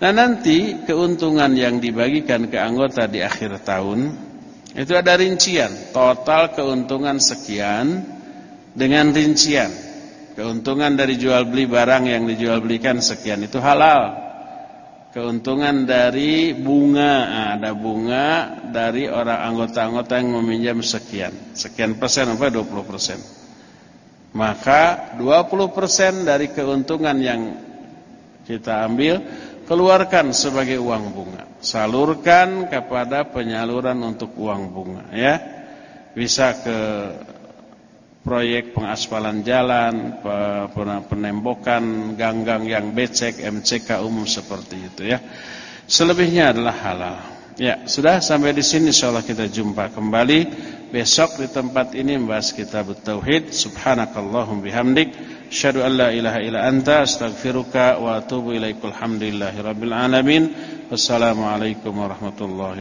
Nah nanti keuntungan yang dibagikan ke anggota di akhir tahun itu ada rincian total keuntungan sekian dengan rincian keuntungan dari jual beli barang yang dijual belikan sekian itu halal. Keuntungan dari bunga. Nah, ada bunga dari orang anggota-anggota yang meminjam sekian. Sekian persen apa? 20 persen. Maka 20 persen dari keuntungan yang kita ambil keluarkan sebagai uang bunga. Salurkan kepada penyaluran untuk uang bunga ya. Bisa ke proyek pengaspalan jalan penembokan gang-gang yang becek MCK umum seperti itu ya. Selebihnya adalah halal. Ya sudah sampai di sini insyaallah kita jumpa kembali. Besok di tempat ini membahas kitab tauhid. Subhanakallahum bihamdik. Asyhadu an la ilaha illa anta astaghfiruka wa atubu ilaikal hamdulillahi rabbil alamin. Wassalamualaikum warahmatullahi